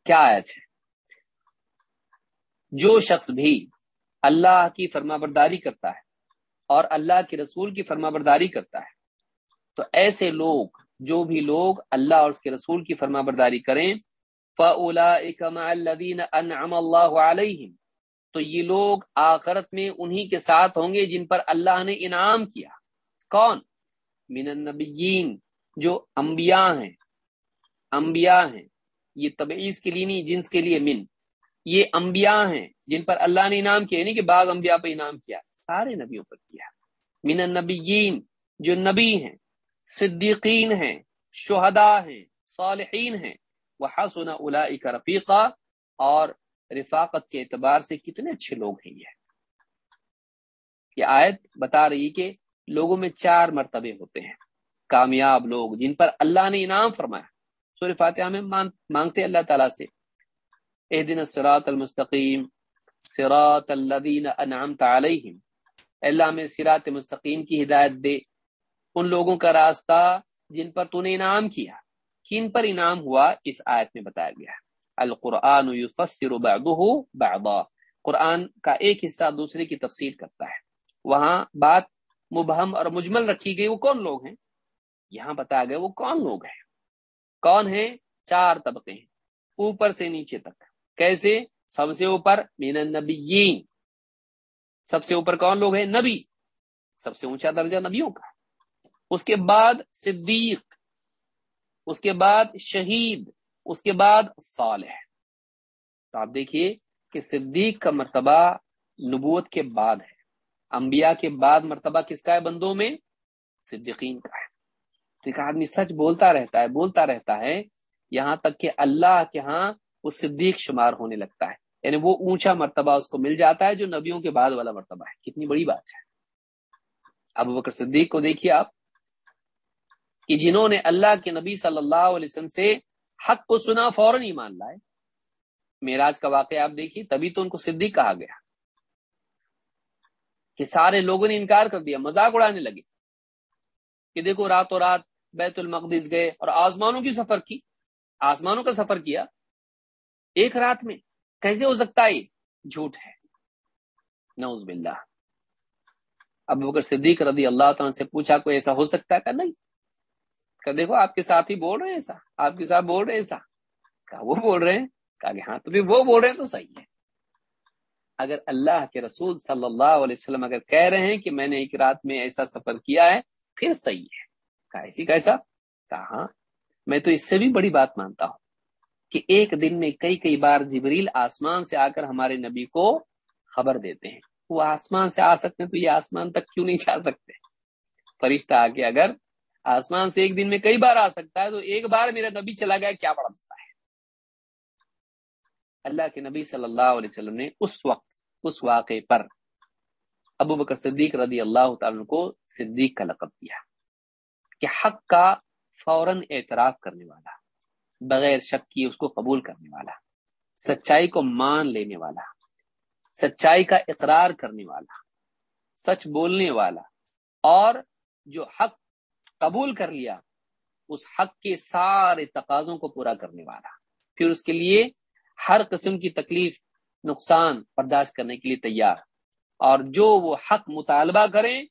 [SPEAKER 2] کیا آیت ہے؟ جو شخص بھی اللہ کی فرما برداری کرتا ہے اور اللہ کے رسول کی فرما برداری کرتا ہے، تو ایسے لوگ جو بھی لوگ اللہ اور اس کے رسول کی فرما برداری کریں انعم اللہ علیہم تو یہ لوگ آخرت میں انہی کے ساتھ ہوں گے جن پر اللہ نے انعام کیا۔ کون؟ من النبیین جو انبیاء ہیں۔ انبیاء ہیں۔ یہ تبعیض کے لیے نہیں، جنس کے لیے من۔ یہ انبیاء ہیں جن پر اللہ نے انعام کیا یعنی کہ بعض انبیاء پہ انعام کیا، سارے نبیوں پر کیا۔ من النبیین جو نبی ہیں۔ صدیقین ہیں، شہداء ہیں، صالحین ہیں۔ وہ حسن اولئک رفیقہ اور رفاقت کے اعتبار سے کتنے اچھے لوگ ہیں یہ۔ یہ آیت بتا رہی کہ لوگوں میں چار مرتبے ہوتے ہیں۔ کامیاب لوگ جن پر اللہ نے انعام فرمایا۔ سور فاتحہ میں مانگتے اللہ تعالیٰ سے اح دن سراط المستقیم سراط الذین انعمت علیہم۔ اللہ میں سرات مستقیم کی ہدایت دے۔ ان لوگوں کا راستہ جن پر تو نے انعام کیا، کن پر انعام ہوا اس آیت میں بتایا گیا القرآن یفسر بعضه بعضا، قرآن کا ایک حصہ دوسرے کی تفسیر کرتا ہے۔ وہاں بات مبہم اور مجمل رکھی گئی، وہ کون لوگ ہیں؟ یہاں بتایا گیا وہ کون لوگ ہیں؟ کون ہیں؟ چار طبقے ہیں، اوپر سے نیچے تک۔ کیسے؟ سب سے اوپر مین النبیین۔ سب سے اوپر کون لوگ ہیں؟ نبی۔ سب سے اونچا درجہ نبیوں کا۔ اس کے بعد صدیق، اس کے بعد شہید، اس کے بعد صالح۔ تو آپ دیکھیے کہ صدیق کا مرتبہ نبوت کے بعد ہے۔ انبیاء کے بعد مرتبہ کس کا ہے بندوں میں؟ صدیقین کا ہے۔ تو ایک آدمی سچ بولتا رہتا ہے، بولتا رہتا ہے، یہاں تک کہ اللہ کے ہاں وہ صدیق شمار ہونے لگتا ہے۔ یعنی وہ اونچا مرتبہ اس کو مل جاتا ہے جو نبیوں کے بعد والا مرتبہ ہے۔ کتنی بڑی بات ہے۔ ابو بکر صدیق کو دیکھیے آپ۔ کہ جنہوں نے اللہ کے نبی صلی اللہ علیہ وسلم سے حق کو سنا، فوراً ایمان لائے۔ میراج کا واقعہ آپ دیکھیے، تبھی تو ان کو صدیق کہا گیا کہ سارے لوگوں نے انکار کر دیا، مذاق اڑانے لگے کہ دیکھو راتوں رات بیت المقدس گئے اور آسمانوں کی سفر کی، آسمانوں کا سفر کیا۔ ایک رات میں کیسے ہو سکتا ہے؟ جھوٹ ہے۔ نوز باللہ۔ اب بکر صدیق رضی اللہ تعالیٰ سے پوچھا، کوئی ایسا ہو سکتا ہے کہ نہیں؟ کہ دیکھو، آپ کے ساتھ ہی بول رہے ہیں ایسا آپ کے ساتھ بول رہے ہیں ایسا کہا، وہ بول رہے ہیں؟ کہا کہ ہاں تو پھر وہ بول رہے ہیں تو صحیح ہے۔ اگر اللہ کے رسول صلی اللہ علیہ وسلم اگر کہہ رہے ہیں کہ میں نے ایک رات میں ایسا سفر کیا ہے، پھر صحیح ہے۔ کہا، ایسی کیسا؟ کہا ہاں میں تو اس سے بھی بڑی بات مانتا ہوں کہ ایک دن میں کئی کئی بار جبریل آسمان سے آ کر ہمارے نبی کو خبر دیتے ہیں۔ وہ آسمان سے آ سکتے ہیں تو یہ آسمان تک کیوں نہیں جا سکتے؟ فرشتہ آ کے اگر آسمان سے ایک دن میں کئی بار آ سکتا ہے، تو ایک بار میرا نبی چلا گیا، کیا بڑا مسئلہ ہے؟ اللہ کے نبی صلی اللہ علیہ وسلم نے اس وقت، اس واقعے پر ابو بکر صدیق رضی اللہ تعالیٰ کو صدیق کا لقب دیا کہ حق کا فوراً اعتراف کرنے والا، بغیر شک کی اس کو قبول کرنے والا، سچائی کو مان لینے والا، سچائی کا اقرار کرنے والا، سچ بولنے والا، اور جو حق قبول کر لیا، اس حق کے سارے تقاضوں کو پورا کرنے والا۔ پھر اس کے لیے ہر قسم کی تکلیف، نقصان برداشت کرنے کے لیے تیار۔ اور جو وہ حق مطالبہ کریں،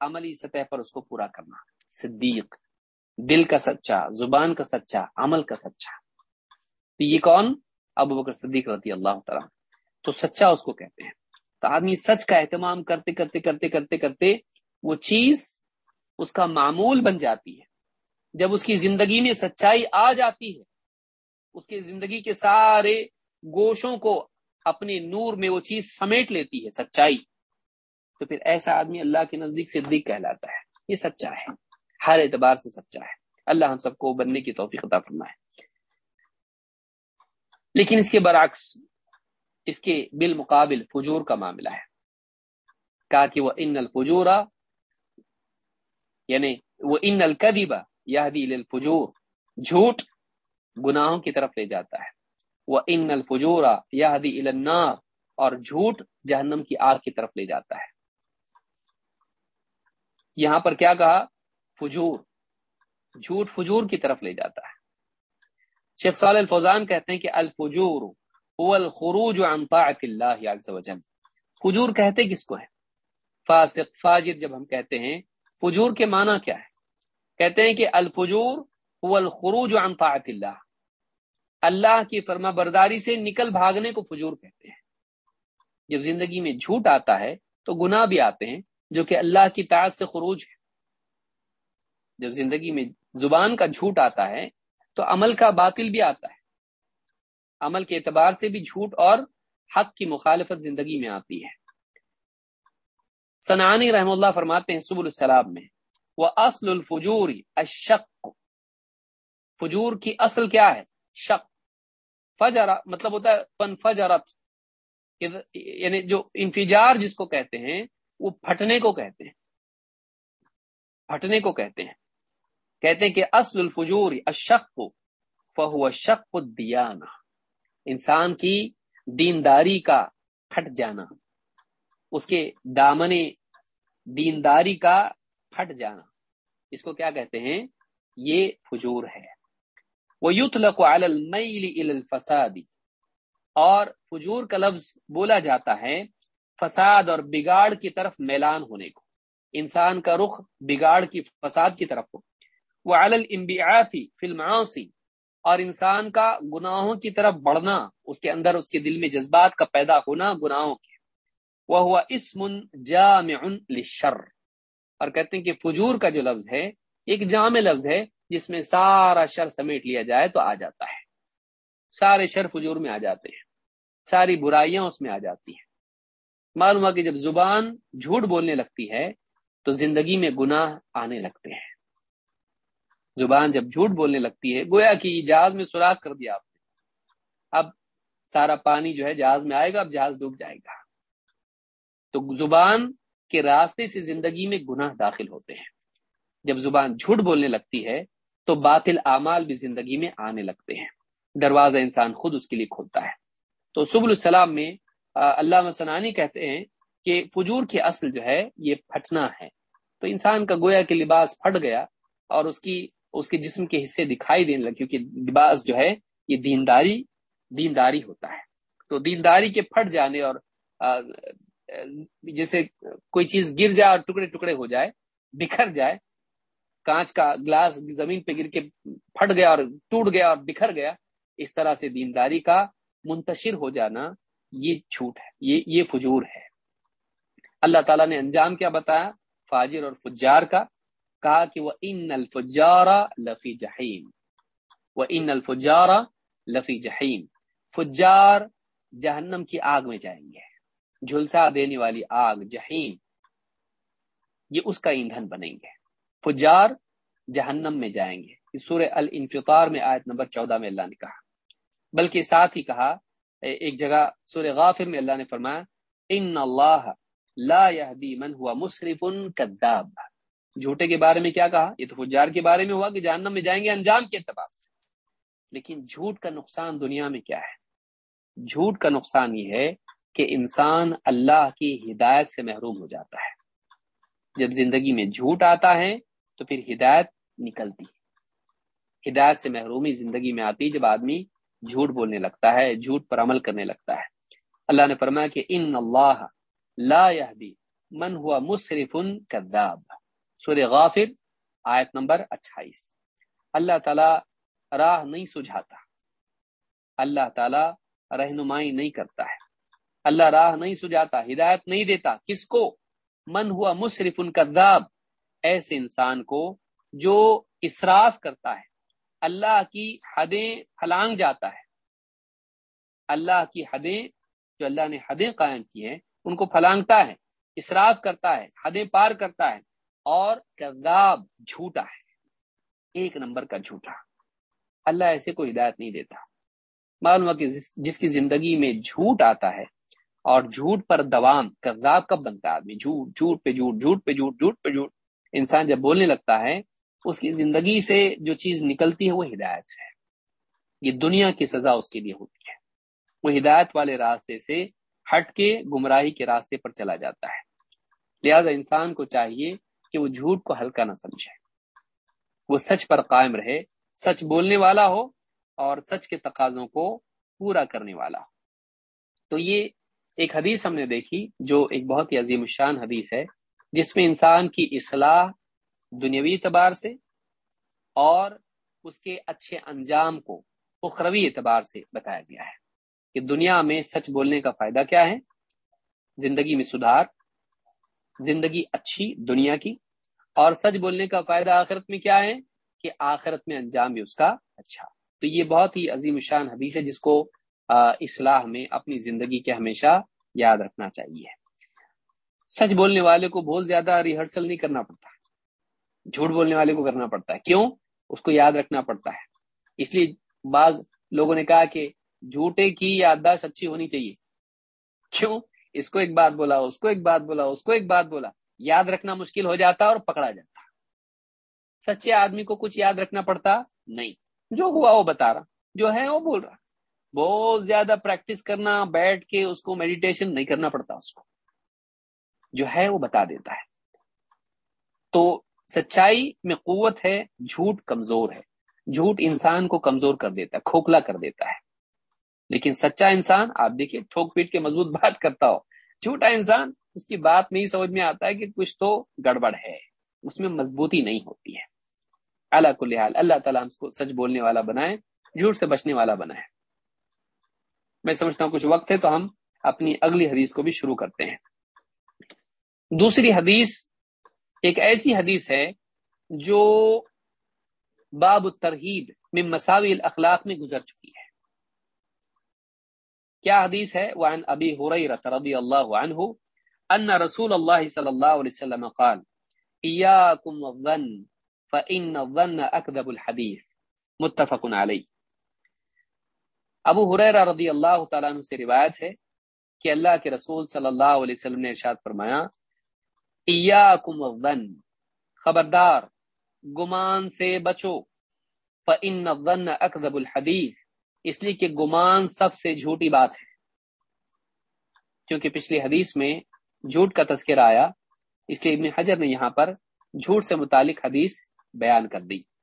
[SPEAKER 2] عملی سطح پر اس کو پورا کرنا۔ صدیق، دل کا سچا، زبان کا سچا، عمل کا سچا۔ تو یہ کون؟ ابو بکر صدیق رضی اللہ تعالیٰ۔ تو سچا اس کو کہتے ہیں۔ تو آدمی سچ کا اہتمام کرتے کرتے کرتے کرتے کرتے وہ چیز اس کا معمول بن جاتی ہے۔ جب اس کی زندگی میں سچائی آ جاتی ہے، اس کے زندگی کے سارے گوشوں کو اپنے نور میں وہ چیز سمیٹ لیتی ہے، سچائی۔ تو پھر ایسا آدمی اللہ کے نزدیک صدیق کہلاتا ہے۔ یہ سچا ہے، ہر اعتبار سے سچا ہے۔ اللہ ہم سب کو بننے کی توفیق عطا فرما ہے لیکن اس کے برعکس، اس کے بالمقابل فجور کا معاملہ ہے۔ کہا کہ وہ ان الفجورا یعنی وہ ان القدیبہ یہ الفجور جھوٹ گناہوں کی طرف لے جاتا ہے۔ وہ ان الفجورا یادی النار اور جھوٹ جہنم کی آگ کی طرف لے جاتا ہے۔ یہاں پر کیا کہا؟ فجور، جھوٹ فجور کی طرف لے جاتا ہے۔ شیخ صالح الفوزان کہتے ہیں کہ الفجور الخروج عن طاعت اللہ عز وجل۔ فجور کہتے کس کو ہے؟ فاسق، فاجر جب ہم کہتے ہیں فجور کے معنی کیا ہے؟ کہتے ہیں کہ الفجور هو الخروج عن طاعت اللہ۔ اللہ کی فرما برداری سے نکل بھاگنے کو فجور کہتے ہیں۔ جب زندگی میں جھوٹ آتا ہے تو گناہ بھی آتے ہیں، جو کہ اللہ کی طاعت سے خروج ہے۔ جب زندگی میں زبان کا جھوٹ آتا ہے تو عمل کا باطل بھی آتا ہے۔ عمل کے اعتبار سے بھی جھوٹ اور حق کی مخالفت زندگی میں آتی ہے۔ سنانی رحم اللہ فرماتے ہیں سب السلام میں وہ اصل الفجور اشک فجور کی اصل کیا ہے؟ شک فجر مطلب ہوتا ہے فن فجرت۔ یعنی جو انفجار جس کو کہتے ہیں، وہ پھٹنے کو کہتے ہیں۔ پھٹنے کو کہتے ہیں۔ کہتے ہیں کہ اصل الفجور اشک کو فہو شک دیانہ انسان کی دینداری کا پھٹ جانا۔ اس کے دامن دینداری کا پھٹ جانا۔ اس کو کیا کہتے ہیں؟ یہ فجور ہے۔ وہ یوتھ لکو الفسادی اور فجور کا لفظ بولا جاتا ہے فساد اور بگاڑ کی طرف میلان ہونے کو۔ انسان کا رخ بگاڑ کی فساد کی طرف ہو۔ وہ علمبیاتی فلماسی اور انسان کا گناہوں کی طرف بڑھنا، اس کے اندر اس کے دل میں جذبات کا پیدا ہونا، گناہوں کے وہ ہوا اسم جامع للشر۔ اور کہتے ہیں کہ فجور کا جو لفظ ہے، ایک جامع لفظ ہے، جس میں سارا شر سمیٹ لیا جائے تو آ جاتا ہے۔ سارے شر فجور میں آ جاتے ہیں۔ ساری برائیاں اس میں آ جاتی ہیں۔ معلوم ہوا کہ جب زبان جھوٹ بولنے لگتی ہے، تو زندگی میں گناہ آنے لگتے ہیں۔ زبان جب جھوٹ بولنے لگتی ہے، گویا کہ جہاز میں سوراخ کر دیا آپ نے۔ اب سارا پانی جو ہے جہاز میں آئے گا، اب جہاز ڈوب جائے گا۔ تو زبان کے راستے سے زندگی میں گناہ داخل ہوتے ہیں۔ جب زبان جھوٹ بولنے لگتی ہے، تو باطل اعمال بھی زندگی میں آنے لگتے ہیں۔ دروازہ انسان خود اس کے لیے کھولتا ہے۔ تو سب السلام میں اللہ مسنانی کہتے ہیں کہ فجور کی اصل جو ہے، یہ پھٹنا ہے۔ تو انسان کا گویا کہ لباس پھٹ گیا اور اس کی، اس کے جسم کے حصے دکھائی دینے لگے کیونکہ لباس جو ہے، یہ دینداری دینداری ہوتا ہے۔ تو دینداری کے پھٹ جانے اور جیسے کوئی چیز گر جائے اور ٹکڑے ٹکڑے ہو جائے، بکھر جائے، کانچ کا گلاس زمین پہ گر کے پھٹ گیا اور ٹوٹ گیا اور بکھر گیا، اس طرح سے دینداری کا منتشر ہو جانا یہ جھوٹ ہے، یہ یہ فجور ہے۔ اللہ تعالیٰ نے انجام کیا بتایا، فاجر اور فجار کا، کہا کہ وہ ان الفجارا لفی جہیم وہ ان الفجارا لفی جہیم فجار جہنم کی آگ میں جائیں گے۔ جھلسا دینے والی آگ جہیم یہ اس کا ایندھن بنیں گے۔ فجار جہنم میں جائیں گے۔ سورہ الانفطار میں آیت نمبر چودہ میں اللہ نے کہا۔ بلکہ ساتھ ہی کہا ایک جگہ سورہ غافر میں اللہ نے فرمایا، ان اللہ لا يهدي من هو مسرف كذاب جھوٹے کے بارے میں کیا کہا؟ یہ تو فجار کے بارے میں ہوا کہ جہنم میں جائیں گے انجام کے اعتبار سے۔ لیکن جھوٹ کا نقصان دنیا میں کیا ہے؟ جھوٹ کا نقصان یہ ہے کہ انسان اللہ کی ہدایت سے محروم ہو جاتا ہے۔ جب زندگی میں جھوٹ آتا ہے تو پھر ہدایت نکلتی ہے۔ ہدایت سے محرومی زندگی میں آتی جب آدمی جھوٹ بولنے لگتا ہے، جھوٹ پر عمل کرنے لگتا ہے۔ اللہ نے فرمایا کہ ان اللہ لا يهدي من هو مسرف كذاب سورہ غافر آیت نمبر 28 اللہ تعالی راہ نہیں سجھاتا۔ اللہ تعالی رہنمائی نہیں کرتا ہے۔ اللہ راہ نہیں سجھاتا ہدایت نہیں دیتا۔ کس کو؟ من ہوا مصرف ان کذاب۔ ایسے انسان کو جو اسراف کرتا ہے۔ اللہ کی حدیں پھلانگ جاتا ہے۔ اللہ کی حدیں جو اللہ نے حدیں قائم کی ہیں، ان کو پھلانگتا ہے، اسراف کرتا ہے، حدیں پار کرتا ہے اور کذاب جھوٹا ہے۔ ایک نمبر کا جھوٹا۔ اللہ ایسے کو ہدایت نہیں دیتا۔ معلوم ہے کہ جس کی زندگی میں جھوٹ آتا ہے اور جھوٹ پر دوام کذاب کب بنتا ہے؟ آدمی جھوٹ جھوٹ پہ جھوٹ جھوٹ پہ جھوٹ جھوٹ پہ جھوٹ۔ انسان جب بولنے لگتا ہے، اس کی زندگی سے جو چیز نکلتی ہے، وہ ہدایت ہے۔ یہ دنیا کی سزا اس کے لیے ہوتی ہے۔ وہ ہدایت والے راستے سے ہٹ کے گمراہی کے راستے پر چلا جاتا ہے۔ لہذا انسان کو چاہیے کہ وہ جھوٹ کو ہلکا نہ سمجھے۔ وہ سچ پر قائم رہے، سچ بولنے والا ہو اور سچ کے تقاضوں کو پورا کرنے والا ہو۔ تو یہ ایک حدیث ہم نے دیکھی جو ایک بہت ہی عظیم الشان حدیث ہے، جس میں انسان کی اصلاح دنیاوی اعتبار سے اور اس کے اچھے انجام کو اخروی اعتبار سے بتایا گیا ہے کہ دنیا میں سچ بولنے کا فائدہ کیا ہے؟ زندگی میں سدھار، زندگی اچھی دنیا کی اور سچ بولنے کا فائدہ آخرت میں کیا ہے؟ کہ آخرت میں انجام بھی اس کا اچھا۔ تو یہ بہت ہی عظیم شان حدیث ہے جس کو اصلاح میں اپنی زندگی کے ہمیشہ یاد رکھنا چاہیے۔ سچ بولنے والے کو بہت زیادہ ریہرسل نہیں کرنا پڑتا۔ جھوٹ بولنے والے کو کرنا پڑتا ہے۔ کیوں؟ اس کو یاد رکھنا پڑتا ہے۔ اس لیے بعض لوگوں نے کہا کہ جھوٹے کی یادداشت اچھی ہونی چاہیے۔ کیوں؟ اس کو ایک بات بولا، اس کو ایک بات بولا، اس کو ایک بات بولا۔ یاد رکھنا مشکل ہو جاتا اور پکڑا جاتا۔ سچے آدمی کو کچھ یاد رکھنا پڑتا نہیں۔ جو ہوا وہ بتا رہا۔ جو ہے وہ بول رہا۔ بہت زیادہ پریکٹس کرنا، بیٹھ کے اس کو میڈیٹیشن نہیں کرنا پڑتا، اس کو۔ جو ہے وہ بتا دیتا ہے۔ تو سچائی میں قوت ہے، جھوٹ کمزور ہے۔ جھوٹ انسان کو کمزور کر دیتا ہے، کھوکھلا کر دیتا ہے۔ لیکن سچا انسان، آپ دیکھیے، ٹھوک پیٹ کے مضبوط بات کرتا ہو۔ جھوٹا انسان، اس کی بات نہیں سمجھ میں آتا ہے کہ کچھ تو گڑبڑ ہے۔ اس میں مضبوطی نہیں ہوتی ہے۔ اللہ کو لحال اللہ تعالیٰ ہم کو سچ بولنے والا بنائے، جھوٹ سے بچنے والا بنائے۔ میں سمجھتا ہوں کچھ وقت ہے تو ہم اپنی اگلی حدیث کو بھی شروع کرتے ہیں۔ دوسری حدیث، ایک ایسی حدیث ہے جو باب الترہیب میں مساوی الاخلاق میں گزر چکی ہے۔ کیا حدیث ہے؟ وعن ابی حریرہ رضی اللہ عنہ ان رسول اللہ صلی اللہ علیہ وسلم قال، ایاکم الظن فإن الظن اکذب الحدیث. متفق علی ابو حریرہ رضی اللہ تعالیٰ عنہ سے روایت ہے کہ اللہ کے رسول صلی اللہ علیہ وسلم نے ارشاد فرمایا، ایاکم الظن، خبردار، گمان سے بچو، فإن الظن اکذب الحدیث۔ اس لیے کہ گمان سب سے جھوٹی بات ہے۔ کیونکہ پچھلی حدیث میں جھوٹ کا تذکرہ آیا، اس لیے ابن حجر نے یہاں پر جھوٹ سے متعلق حدیث بیان کر دی۔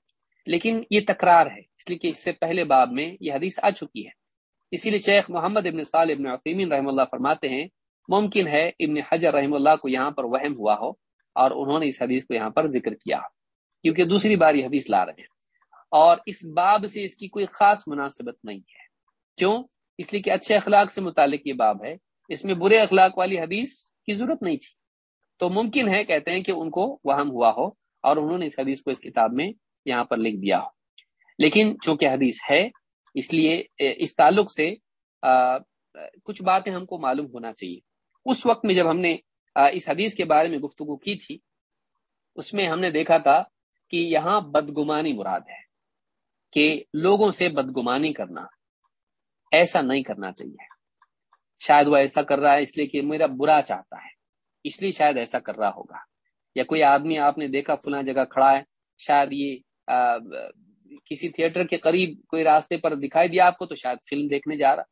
[SPEAKER 2] لیکن یہ تکرار ہے، اس لیے کہ اس سے پہلے باب میں یہ حدیث آ چکی ہے۔ اسی لیے شیخ محمد ابن صالح ابن عثیمین رحم اللہ فرماتے ہیں، ممکن ہے ابن حجر رحم اللہ کو یہاں پر وہم ہوا ہو اور انہوں نے اس حدیث کو یہاں پر ذکر کیا۔ کیونکہ دوسری بار یہ حدیث لا رہے ہیں۔ اور اس باب سے اس کی کوئی خاص مناسبت نہیں ہے۔ کیوں؟ اس لیے کہ اچھے اخلاق سے متعلق یہ باب ہے۔ اس میں برے اخلاق والی حدیث کی ضرورت نہیں تھی۔ تو ممکن ہے، کہتے ہیں کہ ان کو وہم ہوا ہو اور انہوں نے اس حدیث کو اس کتاب میں یہاں پر لکھ دیا۔ ہو لیکن چونکہ حدیث ہے، اس لیے، اس تعلق سے کچھ باتیں ہم کو معلوم ہونا چاہیے۔ اس وقت میں جب ہم نے اس حدیث کے بارے میں گفتگو کی تھی، اس میں ہم نے دیکھا تھا کہ یہاں بدگمانی مراد ہے، کہ لوگوں سے بدگمانی کرنا، ایسا نہیں کرنا چاہیے۔ شاید وہ ایسا کر رہا ہے اس لیے کہ میرا برا چاہتا ہے، اس لیے شاید ایسا کر رہا ہوگا۔ یا کوئی آدمی، آپ نے دیکھا فلاں جگہ کھڑا ہے، شاید یہ کسی تھیٹر کے قریب کوئی راستے پر دکھائی دیا آپ کو تو شاید فلم دیکھنے جا رہا،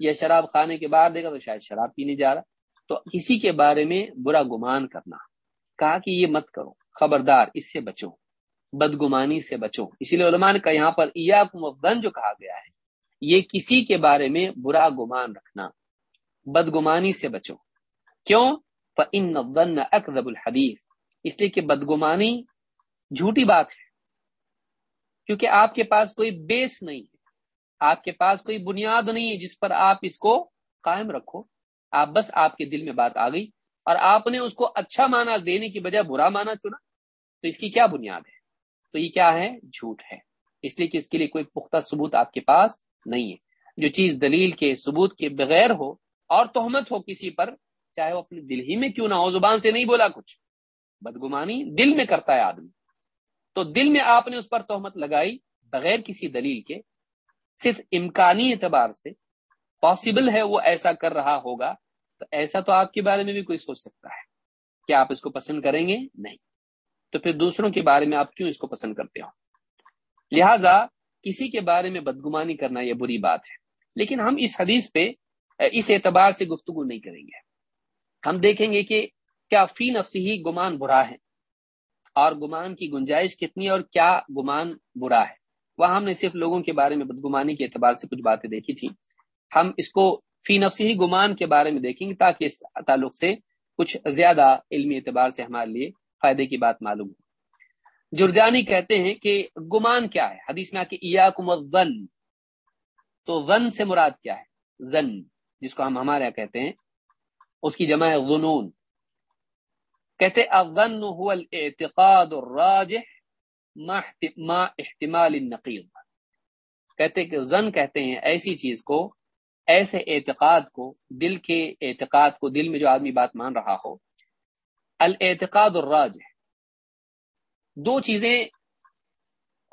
[SPEAKER 2] یا شراب کھانے کے بعد دیکھا تو شاید شراب پینے جا رہا۔ تو کسی کے بارے میں برا گمان کرنا، کہا کہ یہ مت کرو، خبردار، اس سے بچو، بدگمانی سے بچو۔ اسی لیے علماء کا یہاں پر جو کہا گیا ہے، یہ کسی کے بارے میں برا گمان رکھنا، بدگمانی سے بچو۔ کیوں؟ اکذب الحدیث اس لیے کہ بدگمانی جھوٹی بات ہے۔ کیونکہ آپ کے پاس کوئی بیس نہیں ہے۔ آپ کے پاس کوئی بنیاد نہیں ہے جس پر آپ اس کو قائم رکھو۔ آپ بس آپ کے دل میں بات آ گئی اور آپ نے اس کو اچھا مانا دینے کی بجائے برا مانا چنا۔ تو اس کی کیا بنیاد ہے؟ تو یہ کیا ہے؟ جھوٹ ہے۔ اس لیے کہ اس کے لیے کوئی پختہ ثبوت آپ کے پاس نہیں ہے۔ جو چیز دلیل کے ثبوت کے بغیر ہو اور تہمت ہو کسی پر، چاہے وہ اپنے دل ہی میں کیوں نہ ہو، زبان سے نہیں بولا کچھ، بدگمانی دل میں کرتا ہے آدمی۔ تو دل میں آپ نے اس پر تہمت لگائی بغیر کسی دلیل کے، صرف امکانی اعتبار سے پاسبل ہے وہ ایسا کر رہا ہوگا، تو ایسا تو آپ کے بارے میں بھی کوئی سوچ سکتا ہے۔ کیا آپ اس کو پسند کریں گے؟ نہیں۔ تو پھر دوسروں کے بارے میں آپ کیوں اس کو پسند کرتے ہو؟ لہذا کسی کے بارے میں بدگمانی کرنا یہ بری بات ہے۔ لیکن ہم اس حدیث پہ، اس اعتبار سے گفتگو نہیں کریں گے۔ ہم دیکھیں گے کہ کیا فی نفسی ہی گمان برا ہے۔ اور گمان کی گنجائش کتنی اور کیا گمان برا ہے۔ وہ ہم نے صرف لوگوں کے بارے میں بدگمانی کے اعتبار سے کچھ باتیں دیکھی تھی ہم اس کو فی نفسی ہی گمان کے بارے میں دیکھیں گے تاکہ اس تعلق سے کچھ زیادہ علمی اعتبار سے ہمارے لیے فائدے کی بات معلوم ہو۔ جرجانی کہتے ہیں کہ گمان کیا ہے؟ حدیث میں آ کے ون تو ون سے مراد کیا ہے؟ زن جس کو ہم ہمارے یہاں کہتے ہیں۔ اس کی جمع ہے غنون کہتے الظن هو الاعتقاد الراجح ما احتمال النقیض کہتے کہ زن کہتے ہیں ایسی چیز کو، ایسے اعتقاد کو، دل کے اعتقاد کو، دل میں جو آدمی بات مان رہا ہو۔ الاعتقاد الراج دو چیزیں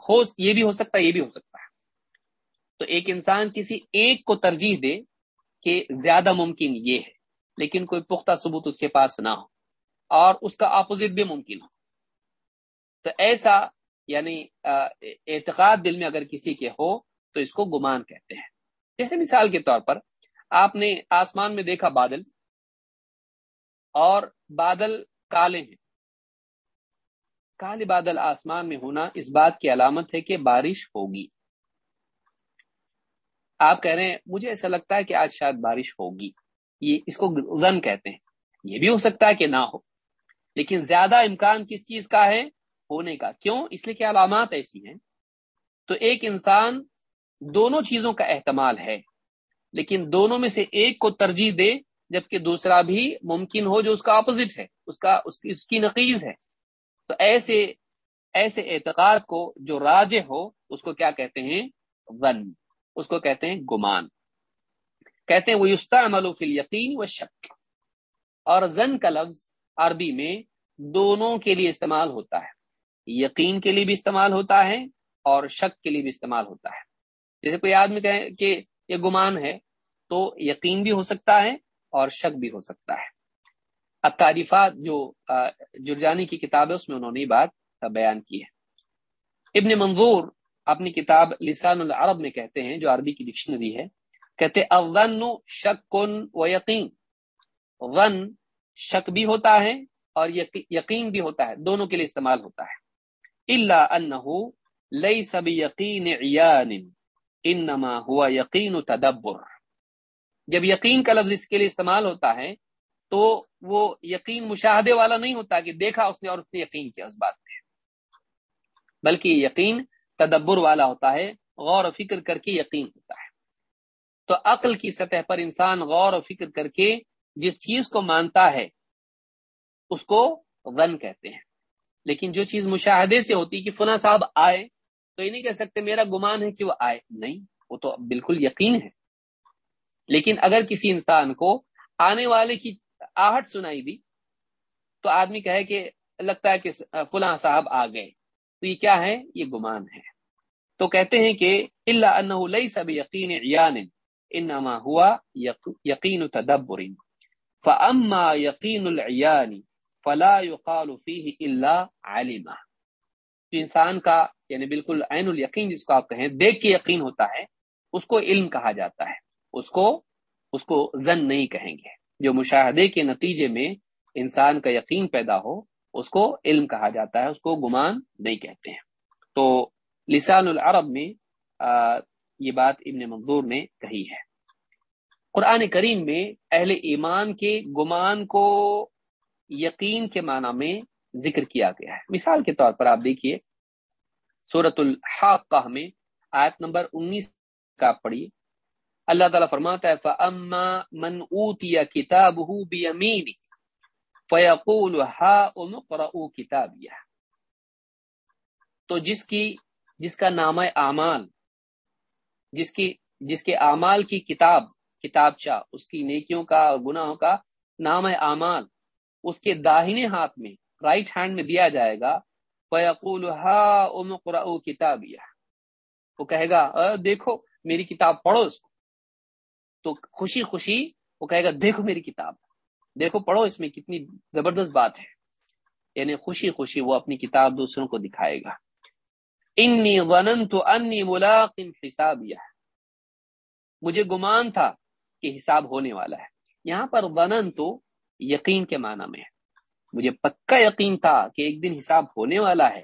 [SPEAKER 2] ہو، یہ بھی ہو سکتا ہے، یہ بھی ہو سکتا ہے۔ تو ایک انسان کسی ایک کو ترجیح دے کہ زیادہ ممکن یہ ہے، لیکن کوئی پختہ ثبوت اس کے پاس نہ ہو۔ اور اس کا اپوزٹ بھی ممکن ہو۔ تو ایسا یعنی اعتقاد دل میں اگر کسی کے ہو تو اس کو گمان کہتے ہیں۔ جیسے مثال کے طور پر، آپ نے آسمان میں دیکھا بادل اور بادل کالے ہیں۔ کالے بادل آسمان میں ہونا اس بات کی علامت ہے کہ بارش ہوگی۔ آپ کہہ رہے ہیں، مجھے ایسا لگتا ہے کہ آج شاید بارش ہوگی۔ یہ اس کو زن کہتے ہیں۔ یہ بھی ہو سکتا ہے کہ نہ ہو۔ لیکن زیادہ امکان کس چیز کا ہے؟ ہونے کا۔ کیوں؟ اس لیے کہ علامات ایسی ہیں۔ تو ایک انسان دونوں چیزوں کا احتمال ہے، لیکن دونوں میں سے ایک کو ترجیح دے، جبکہ دوسرا بھی ممکن ہو جو اس کا اپوزٹ ہے، اس کا، اس کی اس کی نقیز ہے۔ تو ایسے ایسے اعتقاد کو جو راج ہو، اس کو کیا کہتے ہیں؟ ون اس کو کہتے ہیں گمان۔ کہتے ہیں وہ یوستا فی یقین و شک۔ اور زن کا لفظ عربی میں دونوں کے لیے استعمال ہوتا ہے۔ یقین کے لیے بھی استعمال ہوتا ہے اور شک کے لیے بھی استعمال ہوتا ہے۔ جیسے کوئی آدمی کہے کہ یہ گمان ہے تو یقین بھی ہو سکتا ہے اور شک بھی ہو سکتا ہے۔ اب تعریفات جو جرجانی کی کتاب ہے، اس میں انہوں نے بات بیان کی ہے۔ ابن منظور اپنی کتاب لسان العرب میں کہتے ہیں، جو عربی کی ڈکشنری ہے، کہتے اون شک و یقین۔ ون شک بھی ہوتا ہے اور یقین بھی ہوتا ہے، دونوں کے لیے استعمال ہوتا ہے۔ اللہ انہو لئی سب یقین انما ہوا یقین تدبر۔ جب یقین کا لفظ اس کے لیے استعمال ہوتا ہے، تو وہ یقین مشاہدے والا نہیں ہوتا کہ دیکھا اس نے اور اس نے یقین کیا اس بات پہ۔ بلکہ یقین تدبر والا ہوتا ہے، غور و فکر کر کے یقین ہوتا ہے۔ تو عقل کی سطح پر انسان غور و فکر کر کے جس چیز کو مانتا ہے اس کو غن کہتے ہیں۔ لیکن جو چیز مشاہدے سے ہوتی کہ فنا صاحب آئے، تو یہ نہیں کہہ سکتے میرا گمان ہے کہ وہ آئے۔ نہیں، وہ تو بالکل یقین ہے۔ لیکن اگر کسی انسان کو آنے والے کی آہٹ سنائی دی، تو آدمی کہے کہ لگتا ہے کہ فلاں صاحب آ گئے۔ تو یہ کیا ہے؟ یہ گمان ہے۔ تو کہتے ہیں کہ اللہ سب یقین انما ہوا یقین تدبر۔ فاما یقین العیان فلا يقال فيه الا علما۔ تو انسان کا یعنی بالکل عین الیقین جس کو آپ کہیں دیکھ کے یقین ہوتا ہے اس کو علم کہا جاتا ہے۔ اس کو اس کو زن نہیں کہیں گے۔ جو مشاہدے کے نتیجے میں انسان کا یقین پیدا ہو اس کو علم کہا جاتا ہے اس کو گمان نہیں کہتے ہیں۔ تو لسان العرب میں آ, یہ بات ابن منظور نے کہی ہے۔ قرآن کریم میں اہل ایمان کے گمان کو یقین کے معنی میں ذکر کیا گیا ہے۔ مثال کے طور پر آپ دیکھیے سورت الحاقہ میں آیت نمبر انیس کا پڑھی اللہ تعالیٰ فرماتا ہے، فَأَمَّا مَنْ أُوتِيَ كِتَابُهُ بِيَمِينِ فَيَقُولُ هَا أُمُقْرَأُ تو جس کی، جس کا نام اعمال، جس کی، جس کے اعمال کی کتاب کتابچہ اس کی نیکیوں کا اور گناہوں کا نام اعمال۔ اس کے داہنے ہاتھ میں رائٹ ہینڈ میں دیا جائے گا فیقول ہا ام قرأ کتابیہ وہ کہے گا دیکھو، میری کتاب پڑھو اس کو۔ تو خوشی خوشی وہ کہے گا، دیکھو میری کتاب۔ دیکھو، پڑھو، اس میں کتنی زبردست بات ہے۔ یعنی خوشی خوشی وہ اپنی کتاب دوسروں کو دکھائے گا۔ انی ظننت انی ملاق حسابیہ مجھے گمان تھا کہ حساب ہونے والا ہے۔ یہاں پر ونن تو یقین کے معنی میں ہے۔ مجھے پکا یقین تھا کہ ایک دن حساب ہونے والا ہے۔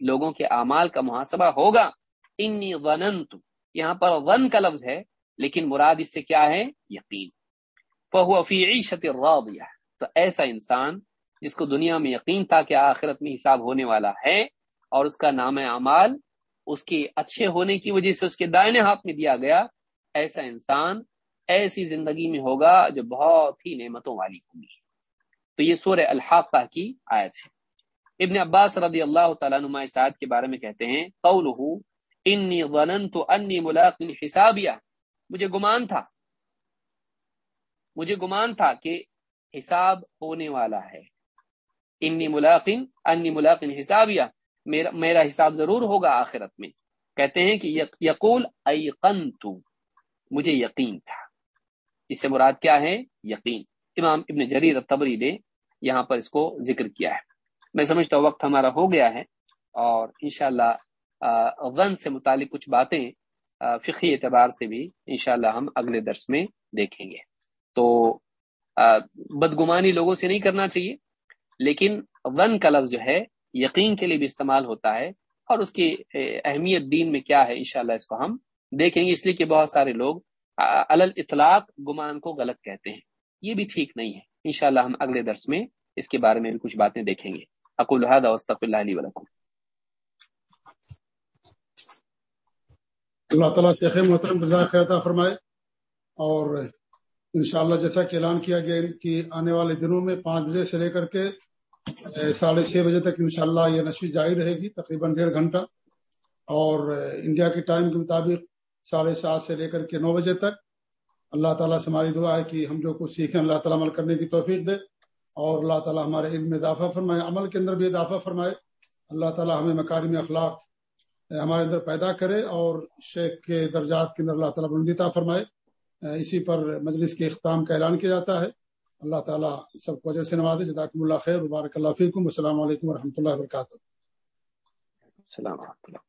[SPEAKER 2] لوگوں کے اعمال کا محاسبہ ہوگا۔ انی وننت یہاں پر ون کا لفظ ہے، لیکن مراد اس سے کیا ہے؟ یقین۔ فہو عیشت راضیہ۔ تو ایسا انسان جس کو دنیا میں یقین تھا کہ آخرت میں حساب ہونے والا ہے اور اس کا نام اعمال اس کے اچھے ہونے کی وجہ سے اس کے دائنے ہاتھ میں دیا گیا، ایسا انسان ایسی زندگی میں ہوگا جو بہت ہی نعمتوں والی ہوگی۔ تو یہ سورہ الحاقہ کی آیت ہے۔ ابن عباس رضی اللہ تعالیٰ نما آیت کے بارے میں کہتے ہیں، قولہ، انی ظننت انی ملاق حسابیہ مجھے گمان تھا۔ مجھے گمان تھا کہ حساب ہونے والا ہے۔ انی ملاقن انی ملاقن حسابیہ میرا میرا حساب ضرور ہوگا آخرت میں۔ کہتے ہیں کہ یقول، ایقنت مجھے یقین تھا۔ اس سے مراد کیا ہے؟ یقین۔ امام ابن جریر تبری نے یہاں پر اس کو ذکر کیا ہے۔ میں سمجھتا ہوں وقت ہمارا ہو گیا ہے اور انشاءاللہ غن سے متعلق کچھ باتیں فقی اعتبار سے بھی انشاءاللہ ہم اگلے درس میں دیکھیں گے۔ تو بدگمانی لوگوں سے نہیں کرنا چاہیے، لیکن ون کا لفظ جو ہے، یقین کے لیے بھی استعمال ہوتا ہے اور اس کی اہمیت دین میں کیا ہے انشاءاللہ اس کو ہم دیکھیں گے۔ اس لیے کہ بہت سارے لوگ الل اطلاق گمان کو غلط کہتے ہیں۔ یہ بھی ٹھیک نہیں ہے۔ انشاءاللہ ہم اگلے درس میں اس کے بارے میں بھی کچھ باتیں دیکھیں گے۔ اکول اللہ علیہ
[SPEAKER 1] اللہ تعالیٰ شیخ محترم خیرتا فرمائے۔ اور انشاءاللہ جیسا کہ اعلان کیا گیا کہ آنے والے دنوں میں پانچ بجے سے لے کر کے ساڑھے چھ بجے تک انشاءاللہ یہ نشری جاری رہے گی، تقریباً ڈیڑھ گھنٹہ۔ اور انڈیا کے ٹائم کے مطابق ساڑھے سات سے لے کر کے نو بجے تک اللہ تعالیٰ سے ہماری دعا ہے کہ ہم جو کچھ سیکھیں اللہ تعالیٰ عمل کرنے کی توفیق دے اور اللہ تعالیٰ ہمارے علم میں اضافہ فرمائے، عمل کے اندر بھی اضافہ فرمائے۔ اللہ تعالیٰ ہمیں مکارم اخلاق ہمارے اندر پیدا کرے اور شیخ کے درجات کے اندر اللہ تعالیٰ بندیتا فرمائے۔ اسی پر مجلس کے اختتام کا اعلان کیا جاتا ہے۔ اللہ تعالیٰ سب کو اجر سے نوازے۔ جداکم اللہ خیر۔ مبارک اللہ فیکم۔ السلام علیکم و اللہ وبرکاتہ۔
[SPEAKER 2] السلام ورحمۃ اللہ